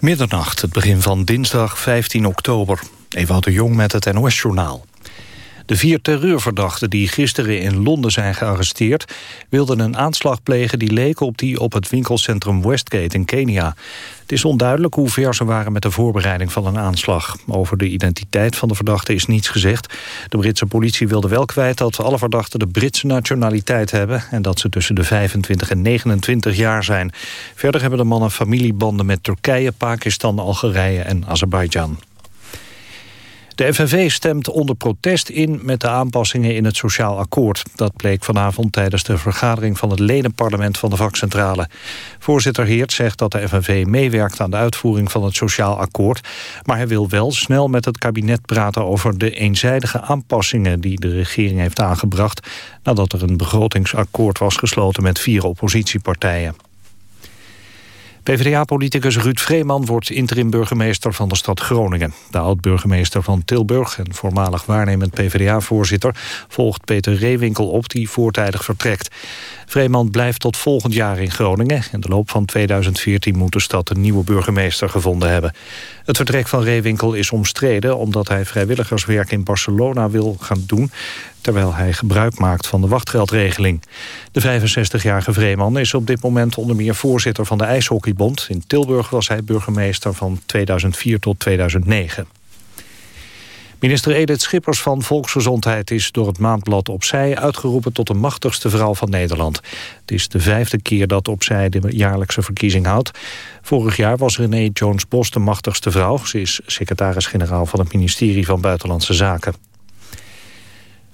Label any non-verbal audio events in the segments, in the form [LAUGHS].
Middernacht, het begin van dinsdag 15 oktober. Ewout de Jong met het NOS-journaal. De vier terreurverdachten die gisteren in Londen zijn gearresteerd... wilden een aanslag plegen die leek op die op het winkelcentrum Westgate in Kenia. Het is onduidelijk hoe ver ze waren met de voorbereiding van een aanslag. Over de identiteit van de verdachten is niets gezegd. De Britse politie wilde wel kwijt dat alle verdachten de Britse nationaliteit hebben... en dat ze tussen de 25 en 29 jaar zijn. Verder hebben de mannen familiebanden met Turkije, Pakistan, Algerije en Azerbeidzjan. De FNV stemt onder protest in met de aanpassingen in het Sociaal Akkoord. Dat bleek vanavond tijdens de vergadering van het ledenparlement van de vakcentrale. Voorzitter Heert zegt dat de FNV meewerkt aan de uitvoering van het Sociaal Akkoord. Maar hij wil wel snel met het kabinet praten over de eenzijdige aanpassingen die de regering heeft aangebracht nadat er een begrotingsakkoord was gesloten met vier oppositiepartijen. PvdA-politicus Ruud Vreeman wordt interim-burgemeester van de stad Groningen. De oud-burgemeester van Tilburg en voormalig waarnemend PvdA-voorzitter... volgt Peter Reewinkel op die voortijdig vertrekt. Vreeman blijft tot volgend jaar in Groningen. In de loop van 2014 moet de stad een nieuwe burgemeester gevonden hebben. Het vertrek van Reewinkel is omstreden... omdat hij vrijwilligerswerk in Barcelona wil gaan doen terwijl hij gebruik maakt van de wachtgeldregeling. De 65-jarige Vreeman is op dit moment onder meer voorzitter van de IJshockeybond. In Tilburg was hij burgemeester van 2004 tot 2009. Minister Edith Schippers van Volksgezondheid is door het maandblad Opzij uitgeroepen tot de machtigste vrouw van Nederland. Het is de vijfde keer dat Opzij de jaarlijkse verkiezing houdt. Vorig jaar was René Jones-Bos de machtigste vrouw. Ze is secretaris-generaal van het ministerie van Buitenlandse Zaken.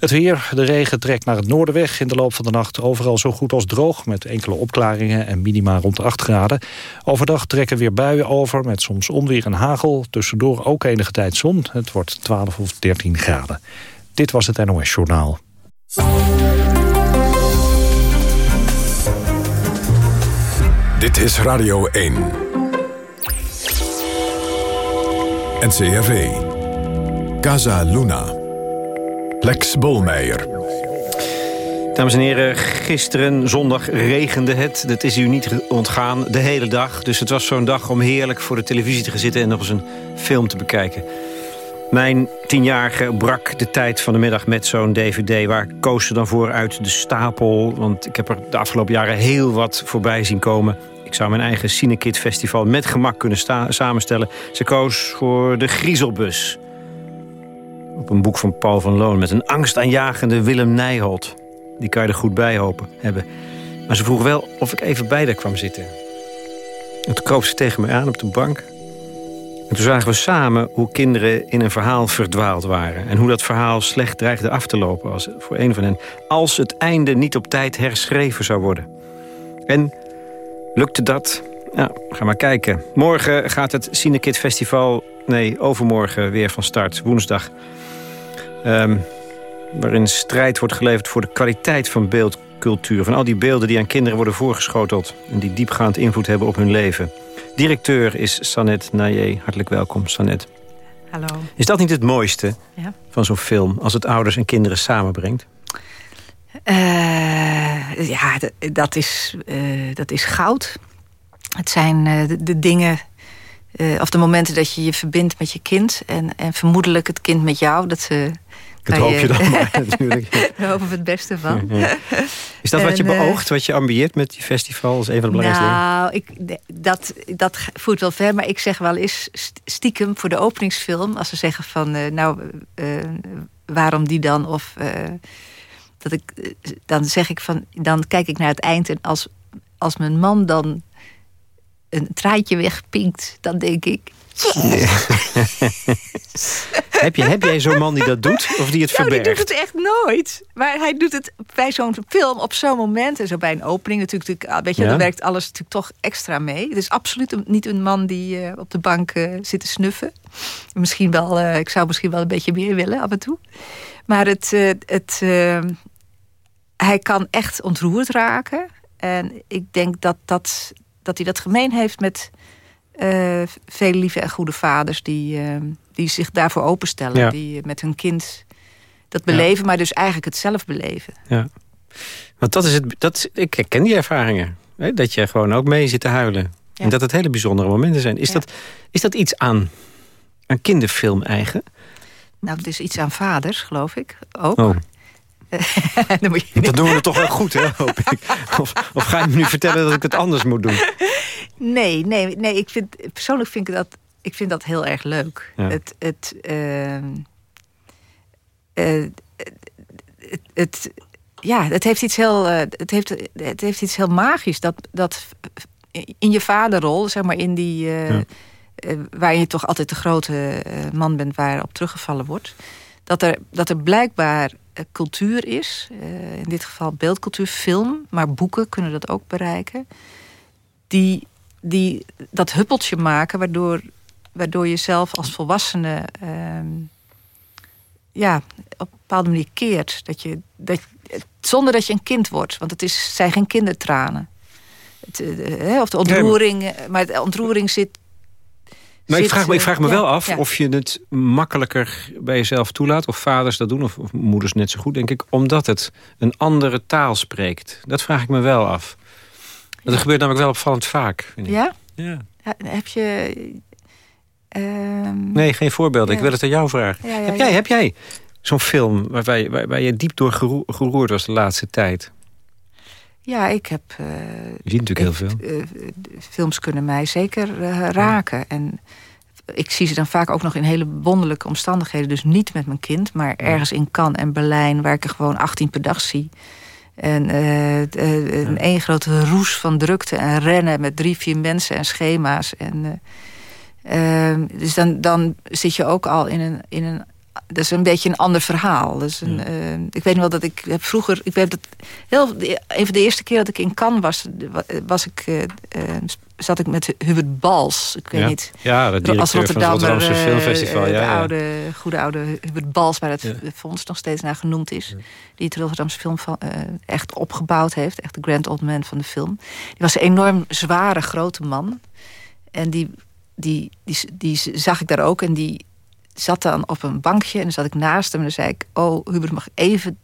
Het weer, de regen trekt naar het noorden weg. In de loop van de nacht overal zo goed als droog... met enkele opklaringen en minima rond 8 graden. Overdag trekken weer buien over met soms onweer en hagel. Tussendoor ook enige tijd zon. Het wordt 12 of 13 graden. Dit was het NOS Journaal. Dit is Radio 1. NCRV. Casa Luna. Lex Bolmeijer. Dames en heren, gisteren zondag regende het. Dat is u niet ontgaan, de hele dag. Dus het was zo'n dag om heerlijk voor de televisie te gaan zitten... en nog eens een film te bekijken. Mijn tienjarige brak de tijd van de middag met zo'n dvd... waar koos ze dan voor uit de stapel. Want ik heb er de afgelopen jaren heel wat voorbij zien komen. Ik zou mijn eigen Cinekit Festival met gemak kunnen samenstellen. Ze koos voor de Griezelbus op een boek van Paul van Loon... met een angstaanjagende Willem Nijholt. Die kan je er goed bij hopen hebben. Maar ze vroeg wel of ik even bij haar kwam zitten. En toen kroop ze tegen me aan op de bank. En toen zagen we samen hoe kinderen in een verhaal verdwaald waren. En hoe dat verhaal slecht dreigde af te lopen als, voor een van hen. Als het einde niet op tijd herschreven zou worden. En lukte dat? Ja, ga maar kijken. Morgen gaat het Cinekit Festival... Nee, overmorgen weer van start, woensdag. Um, waarin strijd wordt geleverd voor de kwaliteit van beeldcultuur. Van al die beelden die aan kinderen worden voorgeschoteld... en die diepgaand invloed hebben op hun leven. Directeur is Sanet Naye. Hartelijk welkom, Sanet. Hallo. Is dat niet het mooiste ja? van zo'n film... als het ouders en kinderen samenbrengt? Uh, ja, dat is, uh, dat is goud. Het zijn uh, de, de, dingen of de momenten dat je je verbindt met je kind... en, en vermoedelijk het kind met jou. Dat, dat hoop je dan maar [LAUGHS] natuurlijk. Daar hopen we het beste van. Is dat wat je eh, beoogt, wat je ambieert met die festival? als een van de belangrijkste nou, ik, dat, dat voert wel ver. Maar ik zeg wel eens stiekem voor de openingsfilm... als ze zeggen van, uh, nou, waarom die dan? Of dat ik, dan zeg ik van, dan kijk ik naar het eind... en als, als mijn man dan een traantje wegpinkt... dan denk ik, [LAUGHS] heb, je, heb jij zo'n man die dat doet? Of die het nou, verbergt? die doet het echt nooit. Maar hij doet het bij zo'n film op zo'n moment. En zo bij een opening natuurlijk. Ah, weet je, Dan werkt alles natuurlijk toch extra mee. Het is absoluut niet een man die uh, op de bank uh, zit te snuffen. Misschien wel, uh, ik zou misschien wel een beetje meer willen af en toe. Maar het, het, hij kan echt ontroerd raken. En ik denk dat, dat, dat hij dat gemeen heeft met uh, vele lieve en goede vaders die, uh, die zich daarvoor openstellen. Die met hun kind dat beleven, maar dus eigenlijk het zelf beleven. Ja. Want dat is het, dat, ik herken die ervaringen. Hè? Dat je gewoon ook mee zit te huilen. En dat het hele bijzondere momenten zijn. Is, dat, is dat iets aan, aan kinderfilm eigen? Nou, het is iets aan vaders, geloof ik, ook. Oh. [LAUGHS] Dan moet je... Dat doen we het toch wel goed, hè, hoop ik. Of, of ga je me nu vertellen dat ik het anders moet doen? [LAUGHS] Nee, nee, nee ik vind, persoonlijk vind ik dat, ik vind dat heel erg leuk. Het, het, uh, het, het, ja, het heeft iets heel, uh, het heeft, het heeft iets heel magisch. Dat, dat in je vaderrol, zeg maar in die... Ja. waar je toch altijd de grote man bent waarop teruggevallen wordt. Dat er, dat er blijkbaar cultuur is. in dit geval beeldcultuur, film. Maar boeken kunnen dat ook bereiken. Die, die dat huppeltje maken waardoor, waardoor je zelf als volwassene... Uh, ja, op een bepaalde manier keert. Dat je, dat, zonder dat je een kind wordt. Want het is, zijn geen kindertranen. Het, uh, of de ontroering. Eh, maar de ontroering zit... Maar ik vraag me, ik vraag me wel af of je het makkelijker bij jezelf toelaat... of vaders dat doen, of, of, moeders net zo goed, denk ik... omdat het een andere taal spreekt. Dat vraag ik me wel af. Dat gebeurt namelijk wel opvallend vaak. Ja? ja? Heb je... Uh, nee, geen voorbeelden. Ik wil het aan jou vragen. heb jij, heb jij zo'n film waar, waar, je diep door geroerd was de laatste tijd? Ja, ik heb... Uh, je ziet natuurlijk heel veel. Uh, films kunnen mij zeker uh, raken. En ik zie ze dan vaak ook nog in hele wonderlijke omstandigheden. Dus niet met mijn kind, maar ergens in Cannes en Berlijn... waar ik er gewoon 18 per dag zie. En een één grote roes van drukte en rennen... met drie, vier mensen en schema's. En, ehm, dus dan, dan zit je ook al in een, in een dat is een beetje een ander verhaal. Dus een, uh, ik weet nog wel dat ik heb vroeger... Ik weet dat heel, een van de eerste keer dat ik in Cannes was... was ik, uh, zat ik met Hubert Bals. Ik weet ja. niet. Ja, de als Rotterdammer, van het Rotterdamse Filmfestival. Ja, de oude, goede oude Hubert Bals... waar het fonds nog steeds naar genoemd is. Die het Rotterdamse film van, echt opgebouwd heeft. Echt de grand old man van de film. Die was een enorm zware, grote man. En die, die, die, die zag ik daar ook. En die zat dan op een bankje en dan zat ik naast hem en dan zei ik... oh, Hubert, mag even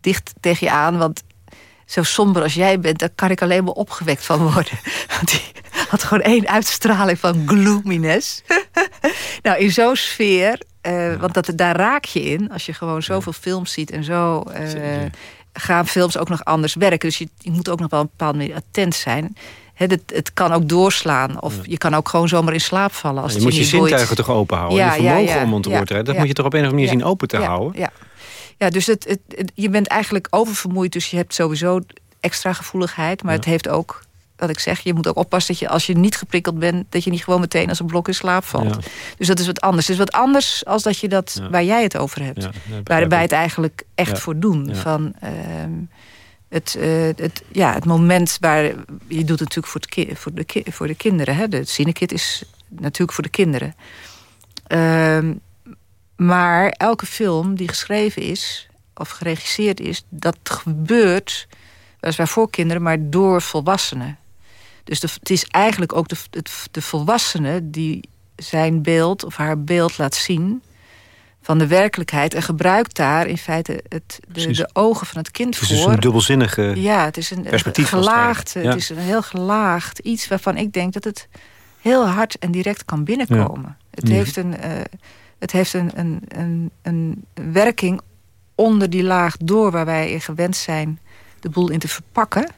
dicht tegen je aan, want zo somber als jij bent... daar kan ik alleen maar opgewekt van worden. [LAUGHS] Want die had gewoon één uitstraling van gloominess. [LAUGHS] nou, in zo'n sfeer, uh, want dat, daar raak je in... als je gewoon zoveel films ziet en zo... Uh, gaan films ook nog anders werken. Dus je, je moet ook nog wel een bepaalde manier attent zijn het, het, kan ook doorslaan. Of je kan ook gewoon zomaar in slaap vallen. Als je moet je zintuigen toch open houden. Ja, je vermogen ja, om ontroerd te Dat moet je toch op een of andere manier zien open te houden. Ja, ja. dus het, het, je bent eigenlijk oververmoeid. Dus je hebt sowieso extra gevoeligheid. Maar het heeft ook wat ik zeg, je moet ook oppassen dat je als je niet geprikkeld bent... dat je niet gewoon meteen als een blok in slaap valt. Dus dat is wat anders. Het is wat anders als dat je dat waar jij het over hebt. waar wij het eigenlijk echt voor doen. Van, ehm, het, uh, het, ja, het moment waar... Je doet het natuurlijk voor, het voor, de, voor de kinderen. Hè? De Cinekit is natuurlijk voor de kinderen. Uh, maar elke film die geschreven is... of geregisseerd is... dat gebeurt, weliswaar voor kinderen... maar door volwassenen. Dus de, het is eigenlijk ook de, de volwassene... die zijn beeld of haar beeld laat zien van de werkelijkheid en gebruikt daar in feite het, de, de ogen van het kind voor. Het is een dubbelzinnige ja, het is een, perspectief gelaagd, Het is een heel gelaagd iets waarvan ik denk dat het heel hard en direct kan binnenkomen. Het, heeft een, uh, het heeft een, een, een, een werking onder die laag door waar wij gewend zijn de boel in te verpakken.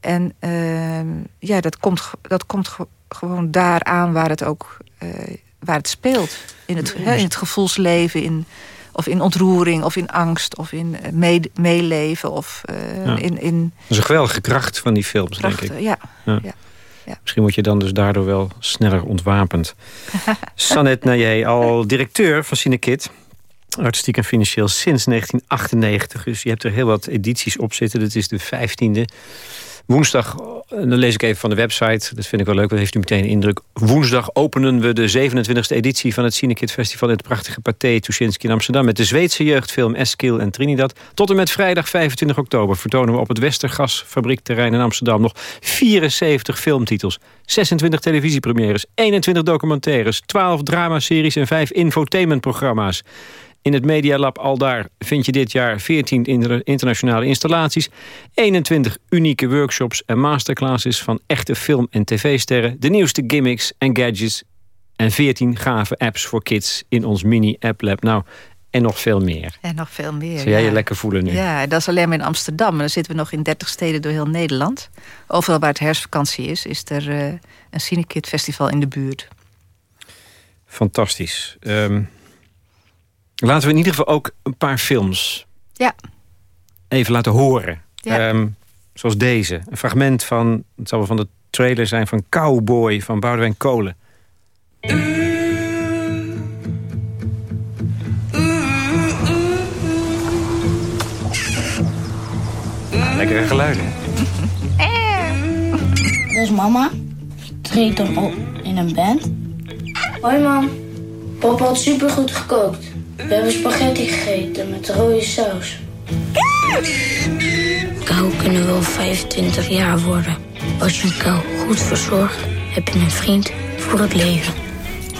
En uh, ja, dat komt, dat komt gewoon daar aan waar het ook uh, waar het speelt. In het, in het gevoelsleven, in, of in ontroering, of in angst, of in eh, meeleven. Of, uh, in, in... Dat is een geweldige kracht van die films, denk ik. Ja. ja. ja. Misschien word je dan dus daardoor wel sneller ontwapend. [LAUGHS] Sanet Naye, al directeur van Cinekit. Artistiek en financieel sinds 1998. Dus je hebt er heel wat edities op zitten. Dit is de vijftiende. Woensdag, dan lees ik even van de website. Dat vind ik wel leuk, dat heeft u meteen een indruk. Woensdag openen we de 27e editie van het Cinekit Festival... in het prachtige Pathé Tuschinski in Amsterdam... met de Zweedse jeugdfilm Eskil en Trinidad. Tot en met vrijdag 25 oktober vertonen we op het Westergasfabriekterrein in Amsterdam... nog 74 filmtitels, 26 televisiepremières, 21 documentaires... 12 dramaseries en 5 infotainmentprogramma's. In het Media Lab Aldaar vind je dit jaar 14 internationale installaties... 21 unieke workshops en masterclasses van echte film- en tv-sterren... de nieuwste gimmicks en gadgets en 14 gave apps voor kids in ons mini-app lab. Nou, en nog veel meer. En nog veel meer, Zou jij je lekker voelen nu? Ja, dat is alleen maar in Amsterdam. En dan zitten we nog in 30 steden door heel Nederland. Overal waar het herfstvakantie is, is er uh, een Cinekid Festival in de buurt. Fantastisch. Um, laten we in ieder geval ook een paar films ja. even laten horen. Ja. Um, zoals deze. Een fragment van, het zal wel van de trailer zijn... van Cowboy van Boudewijn Kolen. lekkere geluiden. Dat is mama. Treedt dan op in een band. Hoi mam. Papa had supergoed gekookt. We hebben spaghetti gegeten met rode saus. Kou kunnen wel 25 jaar worden. Als je een kou goed verzorgt, heb je een vriend voor het leven.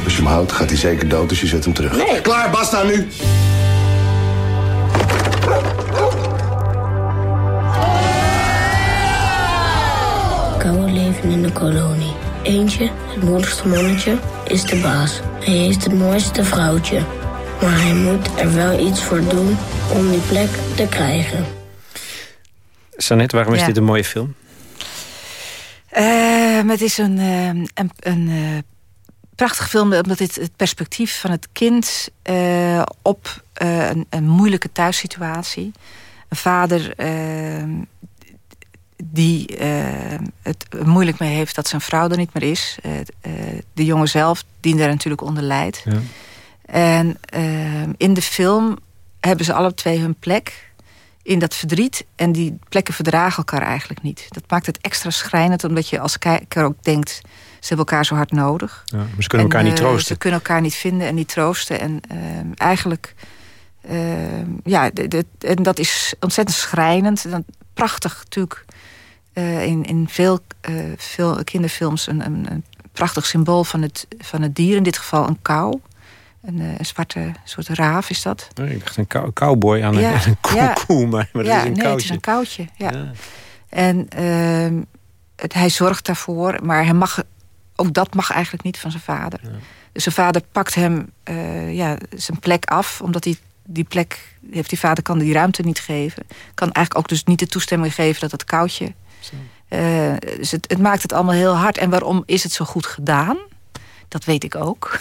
Als je hem houdt, gaat hij zeker dood, dus je zet hem terug. Nee. Klaar, basta nu! Kouwen leven in de kolonie. Eentje, het moedigste mannetje, is de baas. Hij heeft het mooiste vrouwtje. Maar hij moet er wel iets voor doen om die plek te krijgen. Sanet, waarom is dit een mooie film? Uh, het is een, uh, een, een uh, prachtig film omdat dit het perspectief van het kind op een, een, moeilijke thuissituatie. Een vader die het moeilijk mee heeft dat zijn vrouw er niet meer is. de jongen zelf, die daar natuurlijk onder lijdt. Ja. En in de film hebben ze alle twee hun plek in dat verdriet. En die plekken verdragen elkaar eigenlijk niet. Dat maakt het extra schrijnend, omdat je als kijker ook denkt... ze hebben elkaar zo hard nodig. Ja, maar ze kunnen elkaar niet troosten. Ze kunnen elkaar niet vinden en niet troosten. En uh, eigenlijk... Uh, ja, en dat is ontzettend schrijnend. Dan, prachtig natuurlijk uh, in, in veel, veel kinderfilms... Een, een, een, prachtig symbool van het, van het dier. In dit geval een kou. Een, een, zwarte soort raaf is dat. Nee, ik dacht een cow cowboy aan [LAUGHS] ja, een koe, ja. koe maar, maar ja, dat is een nee, koutje. het is een koutje. Ja. ja. En uh, het, hij zorgt daarvoor, maar hij mag, ook dat mag eigenlijk niet van zijn vader. Dus zijn vader pakt hem uh, ja, zijn plek af, omdat hij die plek heeft die vader kan die ruimte niet geven. Kan eigenlijk ook dus niet de toestemming geven dat het koutje. Uh, dus het, het maakt het allemaal heel hard. En waarom is het zo goed gedaan? Dat weet ik ook. [LAUGHS]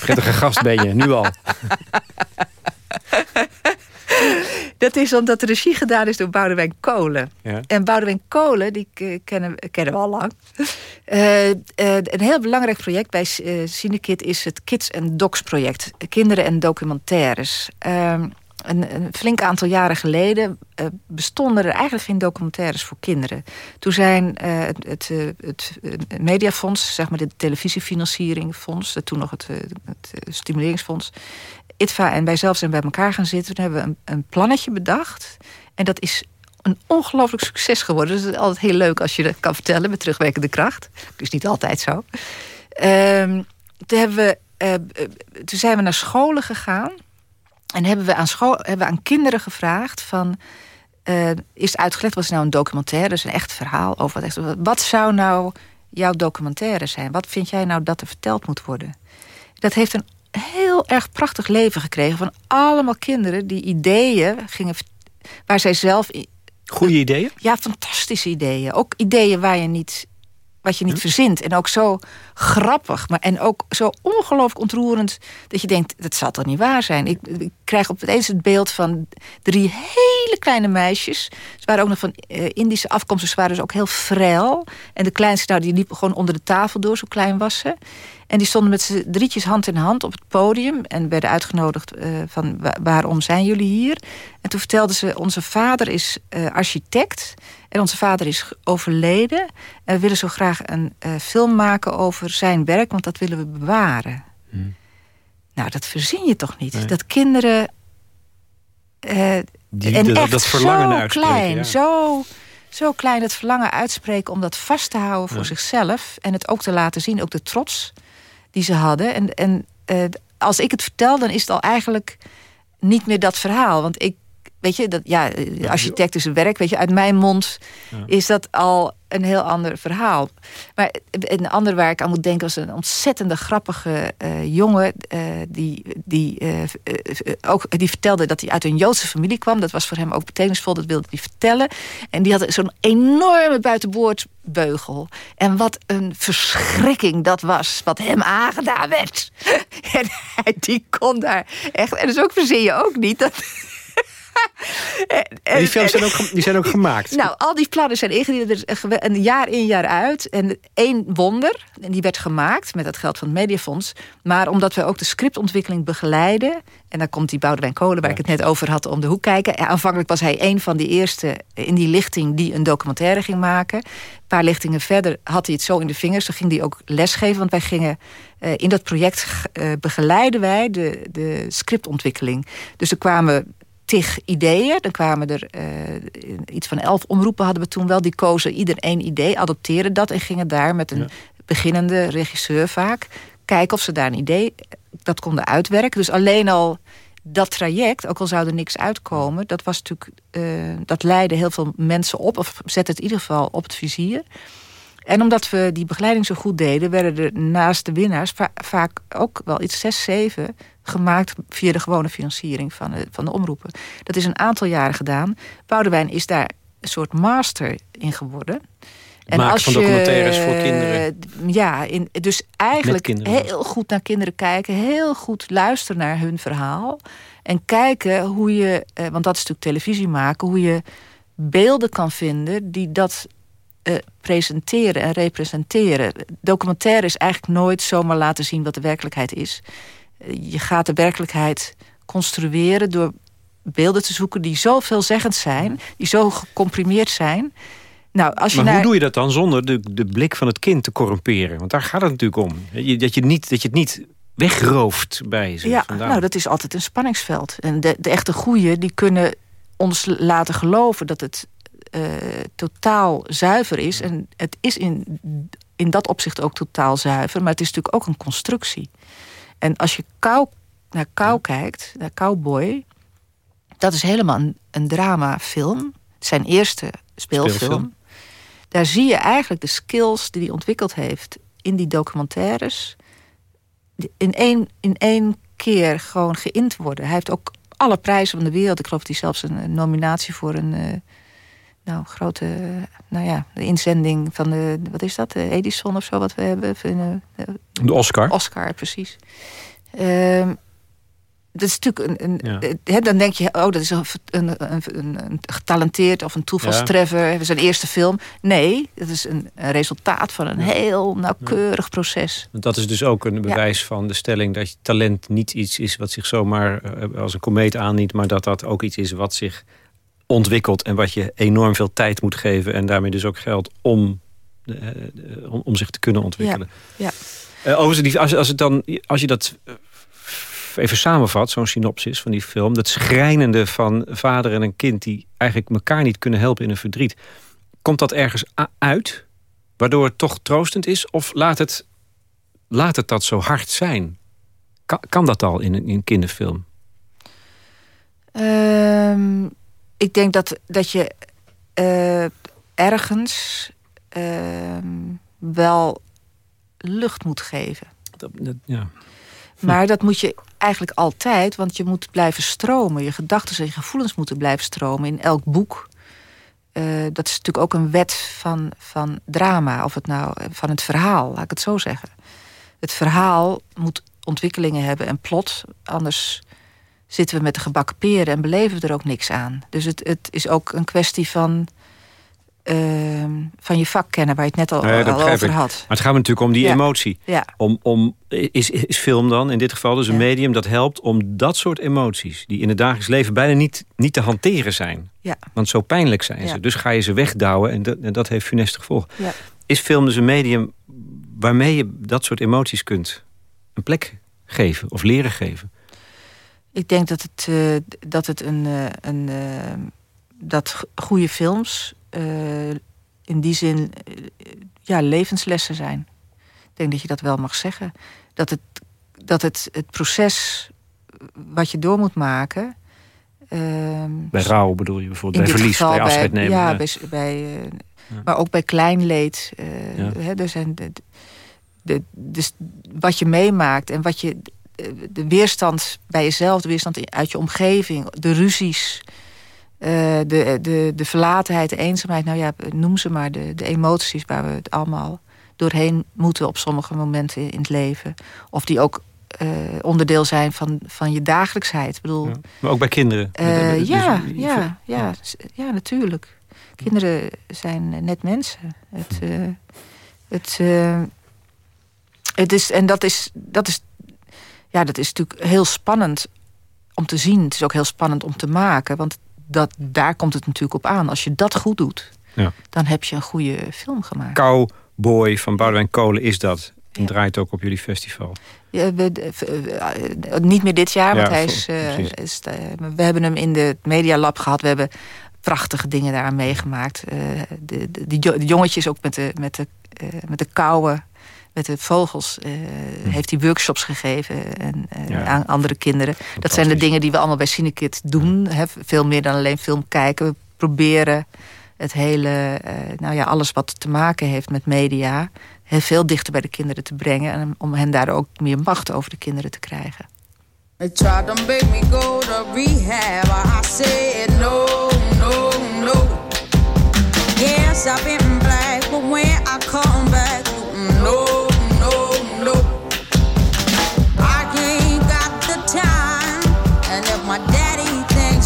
Prettige gast ben je, nu al. [LAUGHS] Dat is omdat de regie gedaan is door Boudewijn Kolen. Ja. En Boudewijn Kolen, die kennen, kennen we al lang. Uh, uh, een heel belangrijk project bij Cinekid is het Kids and Docs project. Kinderen en documentaires. Ehm, een, een, flink aantal jaren geleden uh, bestonden er eigenlijk geen documentaires voor kinderen. Toen zijn uh, het, het, het, het, Mediafonds, zeg maar de televisiefinancieringfonds, toen nog het, het, stimuleringsfonds, ITVA en wij zelf zijn bij elkaar gaan zitten. Toen hebben we een, een plannetje bedacht. En dat is een ongelooflijk succes geworden. Dus het is altijd heel leuk als je dat kan vertellen met terugwerkende kracht. Dus niet altijd zo. Uh, toen, hebben we, uh, toen zijn we naar scholen gegaan. En hebben we aan, school, hebben we aan kinderen gevraagd van... Uh, is uitgelegd, wat is nou een documentaire? Dus een echt verhaal over wat, echt, wat zou nou jouw documentaire zijn? Wat vind jij nou dat er verteld moet worden? Dat heeft een heel erg prachtig leven gekregen... van allemaal kinderen die ideeën gingen... waar zij zelf... Goede ideeën? Ja, fantastische ideeën. Ook ideeën waar je niet wat je niet verzint. En ook zo grappig, maar en ook zo ongelooflijk ontroerend... dat je denkt, dat zal toch niet waar zijn? Ik, ik krijg op het beeld van drie hele kleine meisjes. Ze waren ook nog van uh, Indische afkomst, dus ze waren dus ook heel frail. En de kleinste, nou, die liep gewoon onder de tafel door, zo klein was ze. En die stonden met z'n drietjes hand in hand op het podium... en werden uitgenodigd uh, van waarom zijn jullie hier? En toen vertelden ze, onze vader is uh, architect... en onze vader is overleden. En we willen zo graag een uh, film maken over zijn werk... want dat willen we bewaren. Hmm. Nou, dat verzin je toch niet? Nee. Dat kinderen... Die, en echt dat verlangen zo klein, ja. zo zo klein het verlangen uitspreken om dat vast te houden voor ja. zichzelf. En het ook te laten zien, ook de trots die ze hadden. En, en uh, als ik het vertel, dan is het al eigenlijk niet meer dat verhaal. Want ik, weet je, dat, ja, architect is een werk, weet je, uit mijn mond is dat al een heel ander verhaal. Maar een ander waar ik aan moet denken was een ontzettende grappige uh, jongen. Uh, die, die, uh, ook, die vertelde dat hij uit een Joodse familie kwam. Dat was voor hem ook betekenisvol, dat wilde hij vertellen. En die had zo'n enorme buitenboordbeugel. En wat een verschrikking dat was, wat hem aangedaan werd. [LAUGHS] en hij, die kon daar echt... En dus ook verzin je ook niet dat [LAUGHS] die films zijn ook, die zijn ook gemaakt. Nou, al die plannen zijn ingediend. Een jaar in, jaar uit. En één wonder. En die werd gemaakt met het geld van het Mediafonds. Maar omdat we ook de scriptontwikkeling begeleiden. En dan komt die Boudewijn Kolen, waar ik het net over had, om de hoek kijken. aanvankelijk was hij een van de eerste in die lichting die een documentaire ging maken. Een paar lichtingen verder had hij het zo in de vingers. Toen ging hij ook lesgeven, want wij gingen uh, in dat project uh, begeleiden wij de, de scriptontwikkeling. Dus er kwamen tig ideeën. Dan kwamen er uh, iets van elf omroepen hadden we toen wel. Die kozen ieder één idee, adopteren dat... en gingen daar met een beginnende regisseur vaak... kijken of ze daar een idee dat konden uitwerken. Dus alleen al dat traject, ook al zou er niks uitkomen... dat, was natuurlijk, uh, dat leidde heel veel mensen op... of zette het in ieder geval op het vizier... En omdat we die begeleiding zo goed deden... werden er naast de winnaars vaak ook wel iets zes, zeven gemaakt via de gewone financiering van de, van de omroepen. Dat is een aantal jaren gedaan. Boudewijn is daar een soort master in geworden. En als van je, documentaires voor kinderen. Ja, in, dus eigenlijk heel goed naar kinderen kijken. Heel goed luisteren naar hun verhaal. En kijken hoe je, eh, want dat is natuurlijk televisie maken... hoe je beelden kan vinden die dat uh, presenteren en representeren. Documentaire is eigenlijk nooit zomaar laten zien wat de werkelijkheid is. Eh, je gaat de werkelijkheid construeren door beelden te zoeken die zo veelzeggend zijn, die zo gecomprimeerd zijn. Nou, als je maar hoe doe je dat dan zonder de, de blik van het kind te corrumperen? Want daar gaat het natuurlijk om. Dat je, niet, dat je het niet wegrooft bij ze. Ja, nou, dat is altijd een spanningsveld. En de, de echte goeie die kunnen ons laten geloven dat het uh, totaal zuiver is. En het is in, in dat opzicht ook totaal zuiver. Maar het is natuurlijk ook een constructie. En als je kou, naar Kou kijkt, naar Cowboy... dat is helemaal een, een dramafilm. Zijn eerste speelfilm. speelfilm. Daar zie je eigenlijk de skills die hij ontwikkeld heeft... in die documentaires... in één, in één keer gewoon geïnd worden. Hij heeft ook alle prijzen van de wereld. Ik geloof dat hij zelfs een nominatie voor een... Nou, grote, nou ja, de inzending van de, wat is dat, de Edison of zo, wat we hebben. De Oscar. Oscar, precies. Um, dat is natuurlijk een. een ja. dan denk je, oh, dat is een, een, een, getalenteerd of een toevalstreffer. Ja. Zijn eerste film. Nee, dat is een, resultaat van een heel nauwkeurig proces. Want dat is dus ook een bewijs van de stelling dat talent niet iets is wat zich zomaar eh, als een komeet aanniet, maar dat dat ook iets is wat zich ontwikkelt en wat je enorm veel tijd moet geven en daarmee dus ook geld om, uh, om, om, zich te kunnen ontwikkelen. Ja. Uh, overigens, als, als, het dan, als je dat even samenvat, zo'n synopsis van die film... dat schrijnende van vader en een kind... die eigenlijk elkaar niet kunnen helpen in een verdriet... komt dat ergens uit, waardoor het toch troostend is? Of laat het, laat het dat zo hard zijn? Kan, kan dat al in een, in een kinderfilm? Ehm, ik denk dat, dat je uh, ergens uh, wel lucht moet geven. Dat, dat, ja. Maar dat moet je eigenlijk altijd, want je moet blijven stromen. Je gedachten en je gevoelens moeten blijven stromen in elk boek. Uh, dat is natuurlijk ook een wet van, van drama, of het nou van het verhaal, laat ik het zo zeggen. Het verhaal moet ontwikkelingen hebben en plot, anders zitten we met de gebakken peren en beleven we er ook niks aan. Dus het, het is ook een kwestie van, uh, van je vak kennen, waar je het net al, al over had. Maar het gaat natuurlijk om die emotie. Ja. Om, om, is, is film dan, in dit geval dus een medium dat helpt om dat soort emoties... die in het dagelijks leven bijna niet, niet te hanteren zijn. Ja. Want zo pijnlijk zijn ze. Dus ga je ze wegdouwen en dat, en dat heeft funeste gevolgen. Ja. Is film dus een medium waarmee je dat soort emoties kunt een plek geven of leren geven? Ik denk dat het, uh, dat het een. Uh, een uh, dat goede films in die zin ja, levenslessen zijn. Ik denk dat je dat wel mag zeggen. Dat het dat het, het proces wat je door moet maken. Ehm, bij rouw bedoel je bijvoorbeeld, bij verlies, bij afscheid nemen. Ja, ja. bij, bij maar ook bij klein leed. Hè, er zijn de, de, dus wat je meemaakt en wat je de weerstand bij jezelf, de weerstand uit je omgeving, de ruzies, de, de, de verlatenheid, de eenzaamheid, nou ja, noem ze maar, de, de emoties waar we het allemaal doorheen moeten op sommige momenten in het leven. Of die ook uh, onderdeel zijn van, van je dagelijksheid. Ik bedoel, maar ook bij kinderen? Uh, ja, ja, ja, ja, natuurlijk. Kinderen zijn net mensen. Het, het, het is, en dat is, dat, is, ja, dat is natuurlijk heel spannend om te zien. Het is ook heel spannend om te maken. Want dat, daar komt het natuurlijk op aan. Als je dat goed doet, ja. dan heb je een goede film gemaakt. Kou Boy van Boudewijn Kolen is dat. En draait ook op jullie festival. Ja, we, uh, niet meer dit jaar, want hij is, uh, is we hebben hem in de Media Lab gehad. We hebben prachtige dingen daaraan meegemaakt. de, de, de, jongetjes ook met de, met de, met de kouwen, met de vogels, hm. heeft hij workshops gegeven en, aan andere kinderen. Dat zijn de dingen die we allemaal bij Cinekit doen. Hè? Veel meer dan alleen film kijken. We proberen het hele, uh, nou ja, alles wat te maken heeft met media... heel veel dichter bij de kinderen te brengen... en om hen daar ook meer macht over de kinderen te krijgen. They tried to make me go to rehab. I said no, no, no. Yes, I've been black, but when I come back,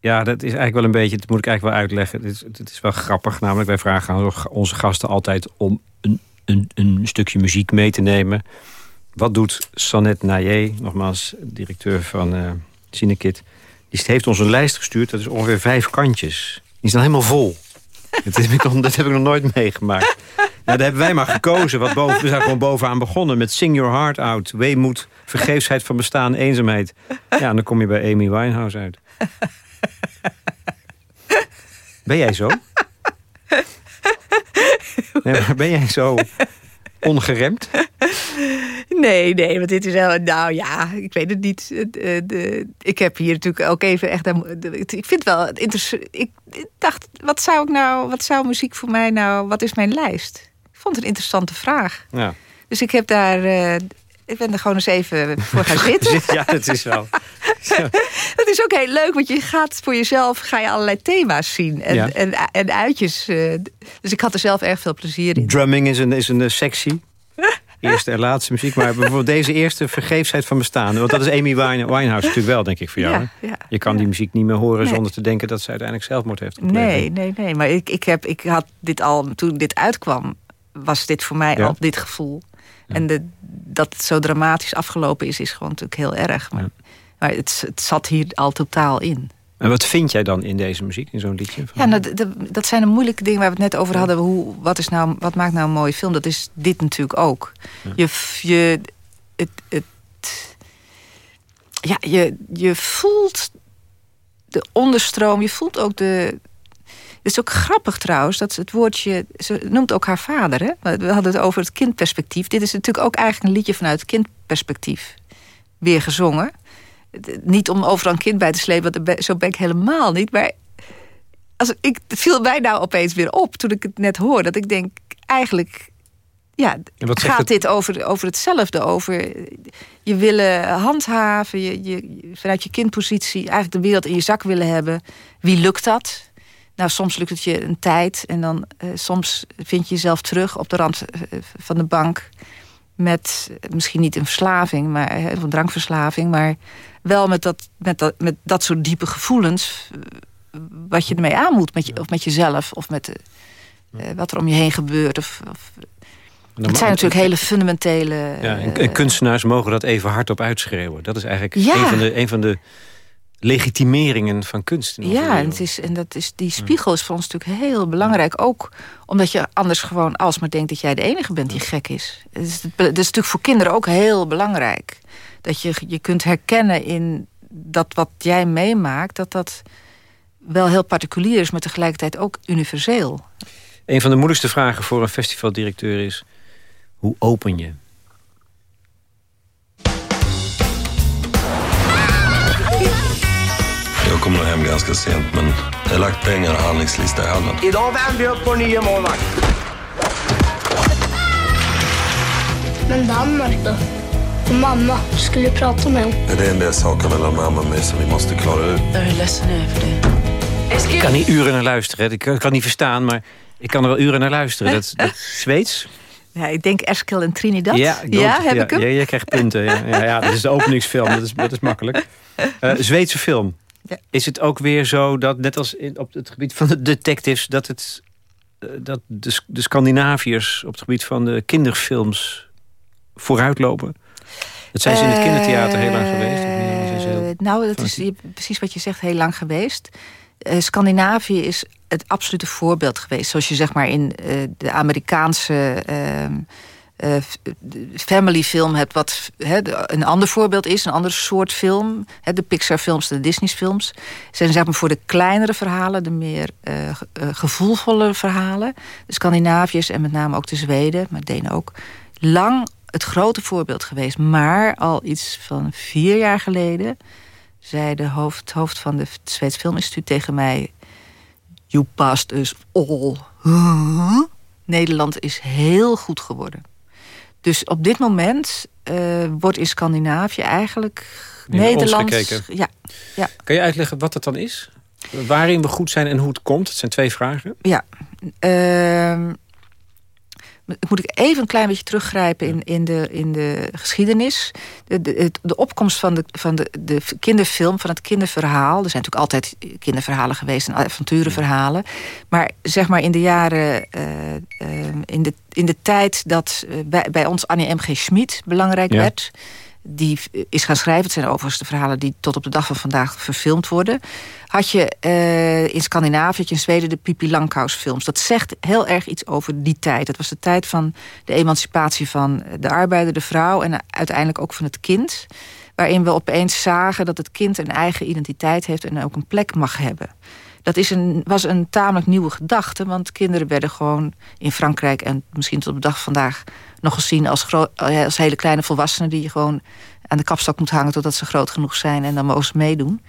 Ja, dat is eigenlijk wel een beetje... Dat moet ik eigenlijk wel uitleggen. Het is, het is wel grappig. Namelijk, wij vragen aan onze gasten altijd... om een, een, een stukje muziek mee te nemen. Wat doet Sanet Naye, nogmaals directeur van uh, Cinekit... Die heeft ons een lijst gestuurd. Dat is ongeveer vijf kantjes. Die is dan helemaal vol. [LAUGHS] dat, heb ik nog, dat heb ik nog nooit meegemaakt. Nou, daar hebben wij maar gekozen. Wat boven, we zijn gewoon bovenaan begonnen met Sing Your Heart Out. Weemoed, vergeefsheid van bestaan, eenzaamheid. Ja, dan kom je bij Amy Winehouse uit. Ben jij zo? Nee, ben jij zo ongeremd? Nee, nee, want dit is wel... Nou ja, ik weet het niet. De, ik heb hier natuurlijk ook even echt... Ik vind wel interessant... Ik dacht, wat zou ik nou... Wat zou muziek voor mij nou... Wat is mijn lijst? Ik vond het een interessante vraag. Ja. Dus ik heb daar... Ik ben er gewoon eens even voor gaan zitten. [LAUGHS] Ja, dat is wel. [LAUGHS] dat is ook heel leuk, want je gaat voor jezelf ga je allerlei thema's zien en, en, en uitjes. Uh, dus ik had er zelf erg veel plezier in. Drumming is een, is een uh, sexy eerste en laatste muziek. Maar bijvoorbeeld deze eerste vergeefsheid van bestaan. Want dat is Amy Winehouse natuurlijk wel, denk ik, voor jou. Ja, je kan die muziek niet meer horen zonder te denken... dat ze uiteindelijk zelfmoord heeft gepleegd. Nee, nee, nee. Maar ik, ik, heb, ik had dit al, toen dit uitkwam... was dit voor mij al dit gevoel. En de, dat het zo dramatisch afgelopen is, is gewoon natuurlijk heel erg. Maar, maar het, het zat hier al totaal in. En wat vind jij dan in deze muziek, in zo'n liedje? Ja, nou, dat zijn de moeilijke dingen waar we het net over hadden. Hoe, wat, is nou, wat maakt nou een mooie film? Dat is dit natuurlijk ook. Je, je, het, het, ja, je, je voelt de onderstroom, je voelt ook de... Het is ook grappig trouwens, dat het woordje... Ze noemt ook haar vader, hè? We hadden het over het kindperspectief. Dit is natuurlijk ook eigenlijk een liedje vanuit het kindperspectief. Weer gezongen niet om overal een kind bij te slepen, want zo ben ik helemaal niet. Maar als, ik, het viel mij nou opeens weer op toen ik het net hoor. Dat ik denk, eigenlijk ja, gaat dit over, over hetzelfde. Over je willen handhaven, je, je, vanuit je kindpositie... eigenlijk de wereld in je zak willen hebben. Wie lukt dat? Nou, soms lukt het je een tijd en dan uh, soms vind je jezelf terug op de rand uh, van de bank met misschien niet een verslaving, maar een drankverslaving, maar wel met dat, met dat, met dat soort diepe gevoelens eh, wat je ermee aan moet, met je, of met jezelf, of met uh, wat er om je heen gebeurt. Of, of het zijn natuurlijk hele fundamentele... Ja, en, en, kunstenaars mogen dat even hardop uitschreeuwen. Dat is eigenlijk een, van de, een van de legitimeringen van kunst. ja, en, het is, en dat is, die spiegel is voor ons natuurlijk heel belangrijk. Ook omdat je anders gewoon alsmaar denkt dat jij de enige bent die gek is. Het is, het is natuurlijk voor kinderen ook heel belangrijk. Dat je je kunt herkennen in dat wat jij meemaakt... dat dat wel heel particulier is, maar tegelijkertijd ook universeel. Een van de moeilijkste vragen voor een festivaldirecteur is... hoe open je? Ganska sent, men jag har lagt pengar och handlingslista i hallen. Idag värmer vi upp på nio målvakt. Men Danmark då? Och mamma skulle prata med henne. Det är en del saker mellan mamma och mig som vi måste klara ut. Jag är ledsen för det. Ik kan niet uren naar luisteren. Ik kan niet verstaan, maar ik kan er wel uren naar luisteren. Dat, dat Zweeds? Ja, ik denk Eskel en Trinidad. Ja, ja heb ik hem? Ja, je krijgt punten. Ja, ja, ja, dat is de openingsfilm. Dat is, dat is makkelijk. Uh, Zweedse film. Is het ook weer zo dat, net als in, op het gebied van de detectives... dat, het, eh, dat de, de Scandinaviërs op het gebied van de kinderfilms vooruitlopen? Dat zijn ze in het kindertheater heel lang geweest? Heel nou, dat is precies wat je zegt, heel lang geweest. Uh, Scandinavië is het absolute voorbeeld geweest. Zoals je zeg maar in uh, de Amerikaanse... Ehm, uh, family film hebt... wat een ander voorbeeld is, een ander soort film. de Pixar films, de Disney films. Zijn zeg maar voor de kleinere verhalen... de meer uh, gevoelvolle verhalen. De Scandinaviërs en met name ook de Zweden, maar Denen ook... lang het grote voorbeeld geweest. Maar al iets van vier jaar geleden... zei de hoofd, hoofd van het Zweeds Filminstituut tegen mij... You passed us all. Nederland is heel goed geworden. Dus op dit moment uh, wordt in Scandinavië eigenlijk Nederlands... Ja, ja. Kan je uitleggen wat dat dan is? Waarin we goed zijn en hoe het komt? Het zijn twee vragen. Ja. Uh, moet ik even een klein beetje teruggrijpen in, in, de, in de geschiedenis. De, de, de opkomst van, de, van de, de kinderfilm, van het kinderverhaal. Er zijn natuurlijk altijd kinderverhalen geweest en avonturenverhalen. Maar zeg maar in de jaren, uh, in, de, in de tijd dat uh, bij, bij ons Annie M.G. Schmid belangrijk ja. werd die is gaan schrijven. Het zijn overigens de verhalen die tot op de dag van vandaag verfilmd worden. Had je uh, in Scandinavië, in Zweden, de Pipi Langkous films. Dat zegt heel erg iets over die tijd. Het was de tijd van de emancipatie van de arbeider, de vrouw... en uiteindelijk ook van het kind. Waarin we opeens zagen dat het kind een eigen identiteit heeft... en ook een plek mag hebben. Dat is een, was een tamelijk nieuwe gedachte. Want kinderen werden gewoon in Frankrijk... en misschien tot op de dag van vandaag nog gezien als, eh, als hele kleine volwassenen... die je gewoon aan de kapstok moet hangen totdat ze groot genoeg zijn... en dan mogen ze meedoen.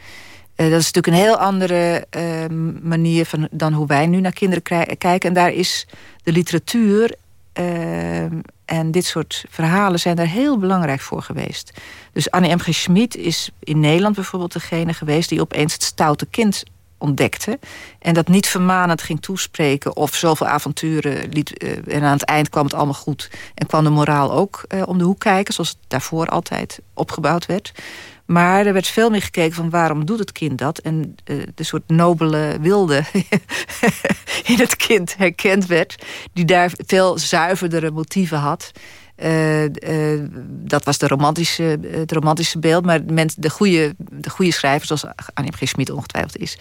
Uh, dat is natuurlijk een heel andere uh, manier van, dan hoe wij nu naar kinderen kijken. En daar is de literatuur uh, en dit soort verhalen zijn daar heel belangrijk voor geweest. Dus Anne M.G. Schmid is in Nederland bijvoorbeeld degene geweest... die opeens het stoute kind ontdekte. En dat niet vermanend ging toespreken of zoveel avonturen liet. Uh, en aan het eind kwam het allemaal goed. En kwam de moraal ook uh, om de hoek kijken, zoals het daarvoor altijd opgebouwd werd. Maar er werd veel meer gekeken van waarom doet het kind dat? En uh, de soort nobele wilde [LAUGHS] in het kind herkend werd. Die daar veel zuiverdere motieven had. Uh, uh, dat was de romantische, het romantische beeld. Maar de goede, de goede schrijver, zoals Annie G. Ongetwijfeld is...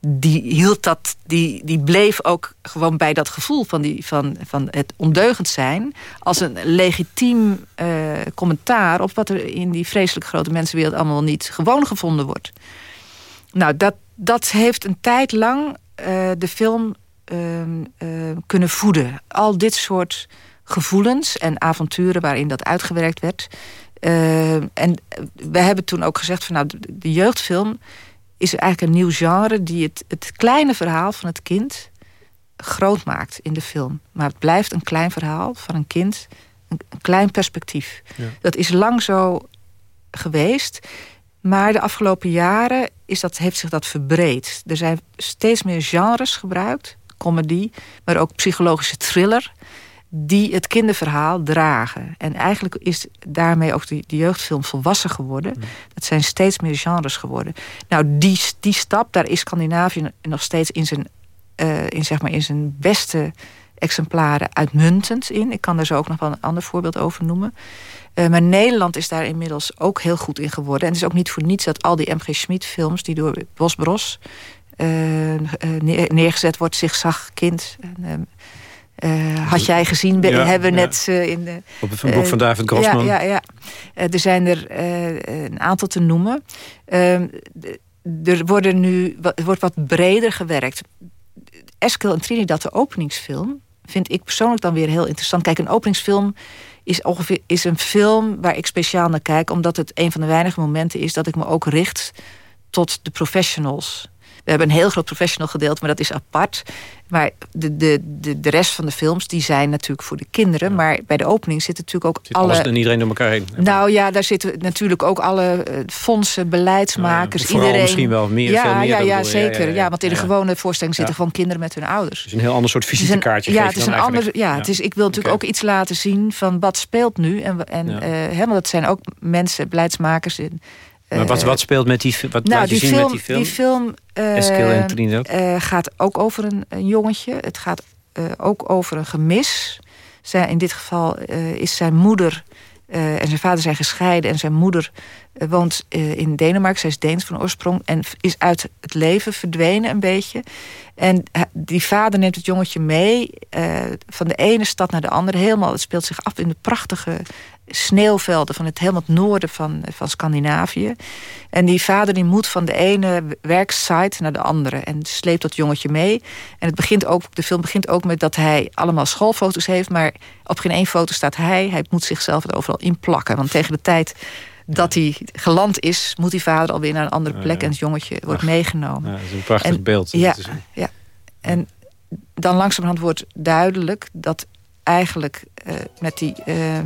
die hield dat, die, die bleef ook gewoon bij dat gevoel van, die, van, van het ondeugend zijn... als een legitiem uh, commentaar op wat er in die vreselijk grote mensenwereld... allemaal niet gewoon gevonden wordt. Nou, dat, dat heeft een tijd lang de film ehm, kunnen voeden. Al dit soort gevoelens en avonturen waarin dat uitgewerkt werd. Uh, en we hebben toen ook gezegd van nou, de, jeugdfilm is eigenlijk een nieuw genre die het, het kleine verhaal van het kind groot maakt in de film. Maar het blijft een klein verhaal van een kind, een, een klein perspectief. Ja. Dat is lang zo geweest. Maar de afgelopen jaren is dat, heeft zich dat verbreed. Er zijn steeds meer genres gebruikt. Comedy, maar ook psychologische thriller die het kinderverhaal dragen. En eigenlijk is daarmee ook de, de jeugdfilm volwassen geworden. Dat zijn steeds meer genres geworden. Nou, die, die stap, daar is Scandinavië nog steeds in zijn, uh, in, zeg maar, in zijn beste exemplaren uitmuntend in. Ik kan daar zo ook nog wel een ander voorbeeld over noemen. Uh, maar Nederland is daar inmiddels ook heel goed in geworden. En het is ook niet voor niets dat al die M.G. Schmid films... die door Bos Bros uh, neergezet wordt, Zigzag Kind... En, uh, had jij gezien, ja, hebben we ja. net uh, in de... Op het boek uh, van David Grossman. Ja, ja, ja. er zijn er een aantal te noemen. Ehm, er worden nu, wordt wat breder gewerkt. Eskil en Trinidad, de openingsfilm... vind ik persoonlijk dan weer heel interessant. Kijk, een openingsfilm is, ongeveer, is een film waar ik speciaal naar kijk... omdat het een van de weinige momenten is dat ik me ook richt tot de professionals we hebben een heel groot professional gedeelte, maar dat is apart. Maar de, de, de, de rest van de films die zijn natuurlijk voor de kinderen. Ja. Maar bij de opening zitten natuurlijk ook Zit alle... alles en iedereen door elkaar heen. Nou ja, daar zitten natuurlijk ook alle uh, fondsen, beleidsmakers, ja, iedereen. misschien wel meer, ja, veel meer. Ja, ja, ja, zeker. Ja, want in de gewone voorstelling zitten gewoon kinderen met hun ouders. Het is een heel ander soort visitekaartje. Ja, het is een ander. Ja, het is. Ik wil natuurlijk okay. ook iets laten zien van wat speelt nu en en ja. uh, helemaal dat zijn ook mensen, beleidsmakers in maar wat, wat speelt met die, wat nou, laat je die zien film, met die film? Die film uh, uh, gaat ook over een, een, jongetje. Het gaat ook over een gemis. Zij, in dit geval is zijn moeder en zijn vader zijn gescheiden... en zijn moeder woont in Denemarken. Zij is Deens van oorsprong en is uit het leven verdwenen een beetje. En die vader neemt het jongetje mee van de ene stad naar de andere. Helemaal, het speelt zich af in de prachtige sneeuwvelden van het helemaal het noorden van, van Scandinavië. En die vader die moet van de ene werksite naar de andere en sleept dat jongetje mee. En het begint ook, de film begint ook met dat hij allemaal schoolfoto's heeft, maar op geen één foto staat hij. Hij moet zichzelf er overal in plakken, want tegen de tijd dat hij geland is, moet die vader alweer naar een andere plek en het jongetje wordt Ach, meegenomen. Ja, dat is een prachtig en, beeld. Ja, ja, en dan langzamerhand wordt duidelijk dat eigenlijk uh, met die... Uh,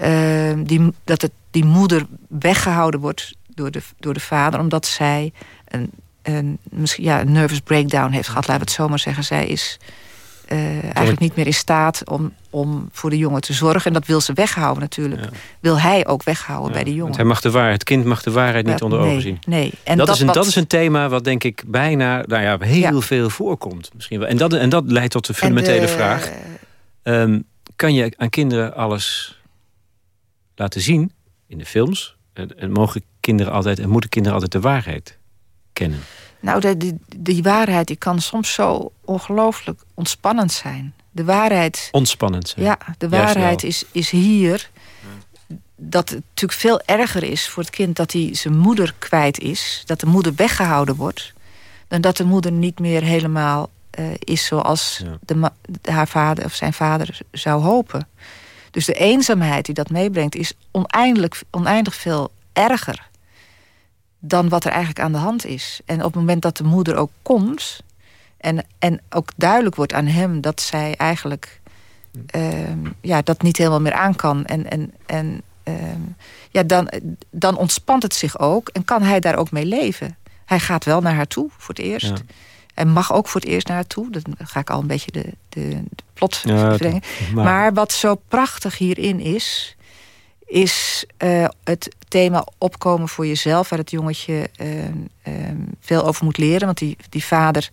uh, die, dat het, die moeder weggehouden wordt door de, door de vader... omdat zij een, een, misschien, ja, een nervous breakdown heeft gehad. Laten we het zomaar zeggen. Zij is eigenlijk niet meer in staat om, om voor de jongen te zorgen. En dat wil ze weghouden natuurlijk. Wil hij ook weghouden bij de jongen. hij mag de waarheid, het kind mag de waarheid niet onder ogen zien. Nee. En dat, is een, dat is een thema wat denk ik bijna nou ja, heel veel voorkomt. Misschien wel. En, dat, en dat leidt tot de fundamentele vraag. Ehm, kan je aan kinderen alles laten zien in de films? En, mogen kinderen altijd, en moeten kinderen altijd de waarheid kennen? Nou, de, die, die waarheid die kan soms zo ongelooflijk ontspannend zijn. De waarheid... Ontspannend zijn. Ja, de waarheid is, is hier dat het natuurlijk veel erger is voor het kind... dat hij zijn moeder kwijt is. Dat de moeder weggehouden wordt. Dan dat de moeder niet meer helemaal uh, is zoals de, haar vader of zijn vader zou hopen. Dus de eenzaamheid die dat meebrengt is oneindig, oneindig veel erger dan wat er eigenlijk aan de hand is. En op het moment dat de moeder ook komt... en, en ook duidelijk wordt aan hem dat zij eigenlijk... Uh, ja, dat niet helemaal meer aan kan. En, en, en uh, ja, dan, dan ontspant het zich ook en kan hij daar ook mee leven. Hij gaat wel naar haar toe voor het eerst. En mag ook voor het eerst naar haar toe. Dan ga ik al een beetje de, de, de plot ja, verlengen. Maar... maar wat zo prachtig hierin is is uh, het thema opkomen voor jezelf... waar het jongetje uh, uh, veel over moet leren. Want die, die vader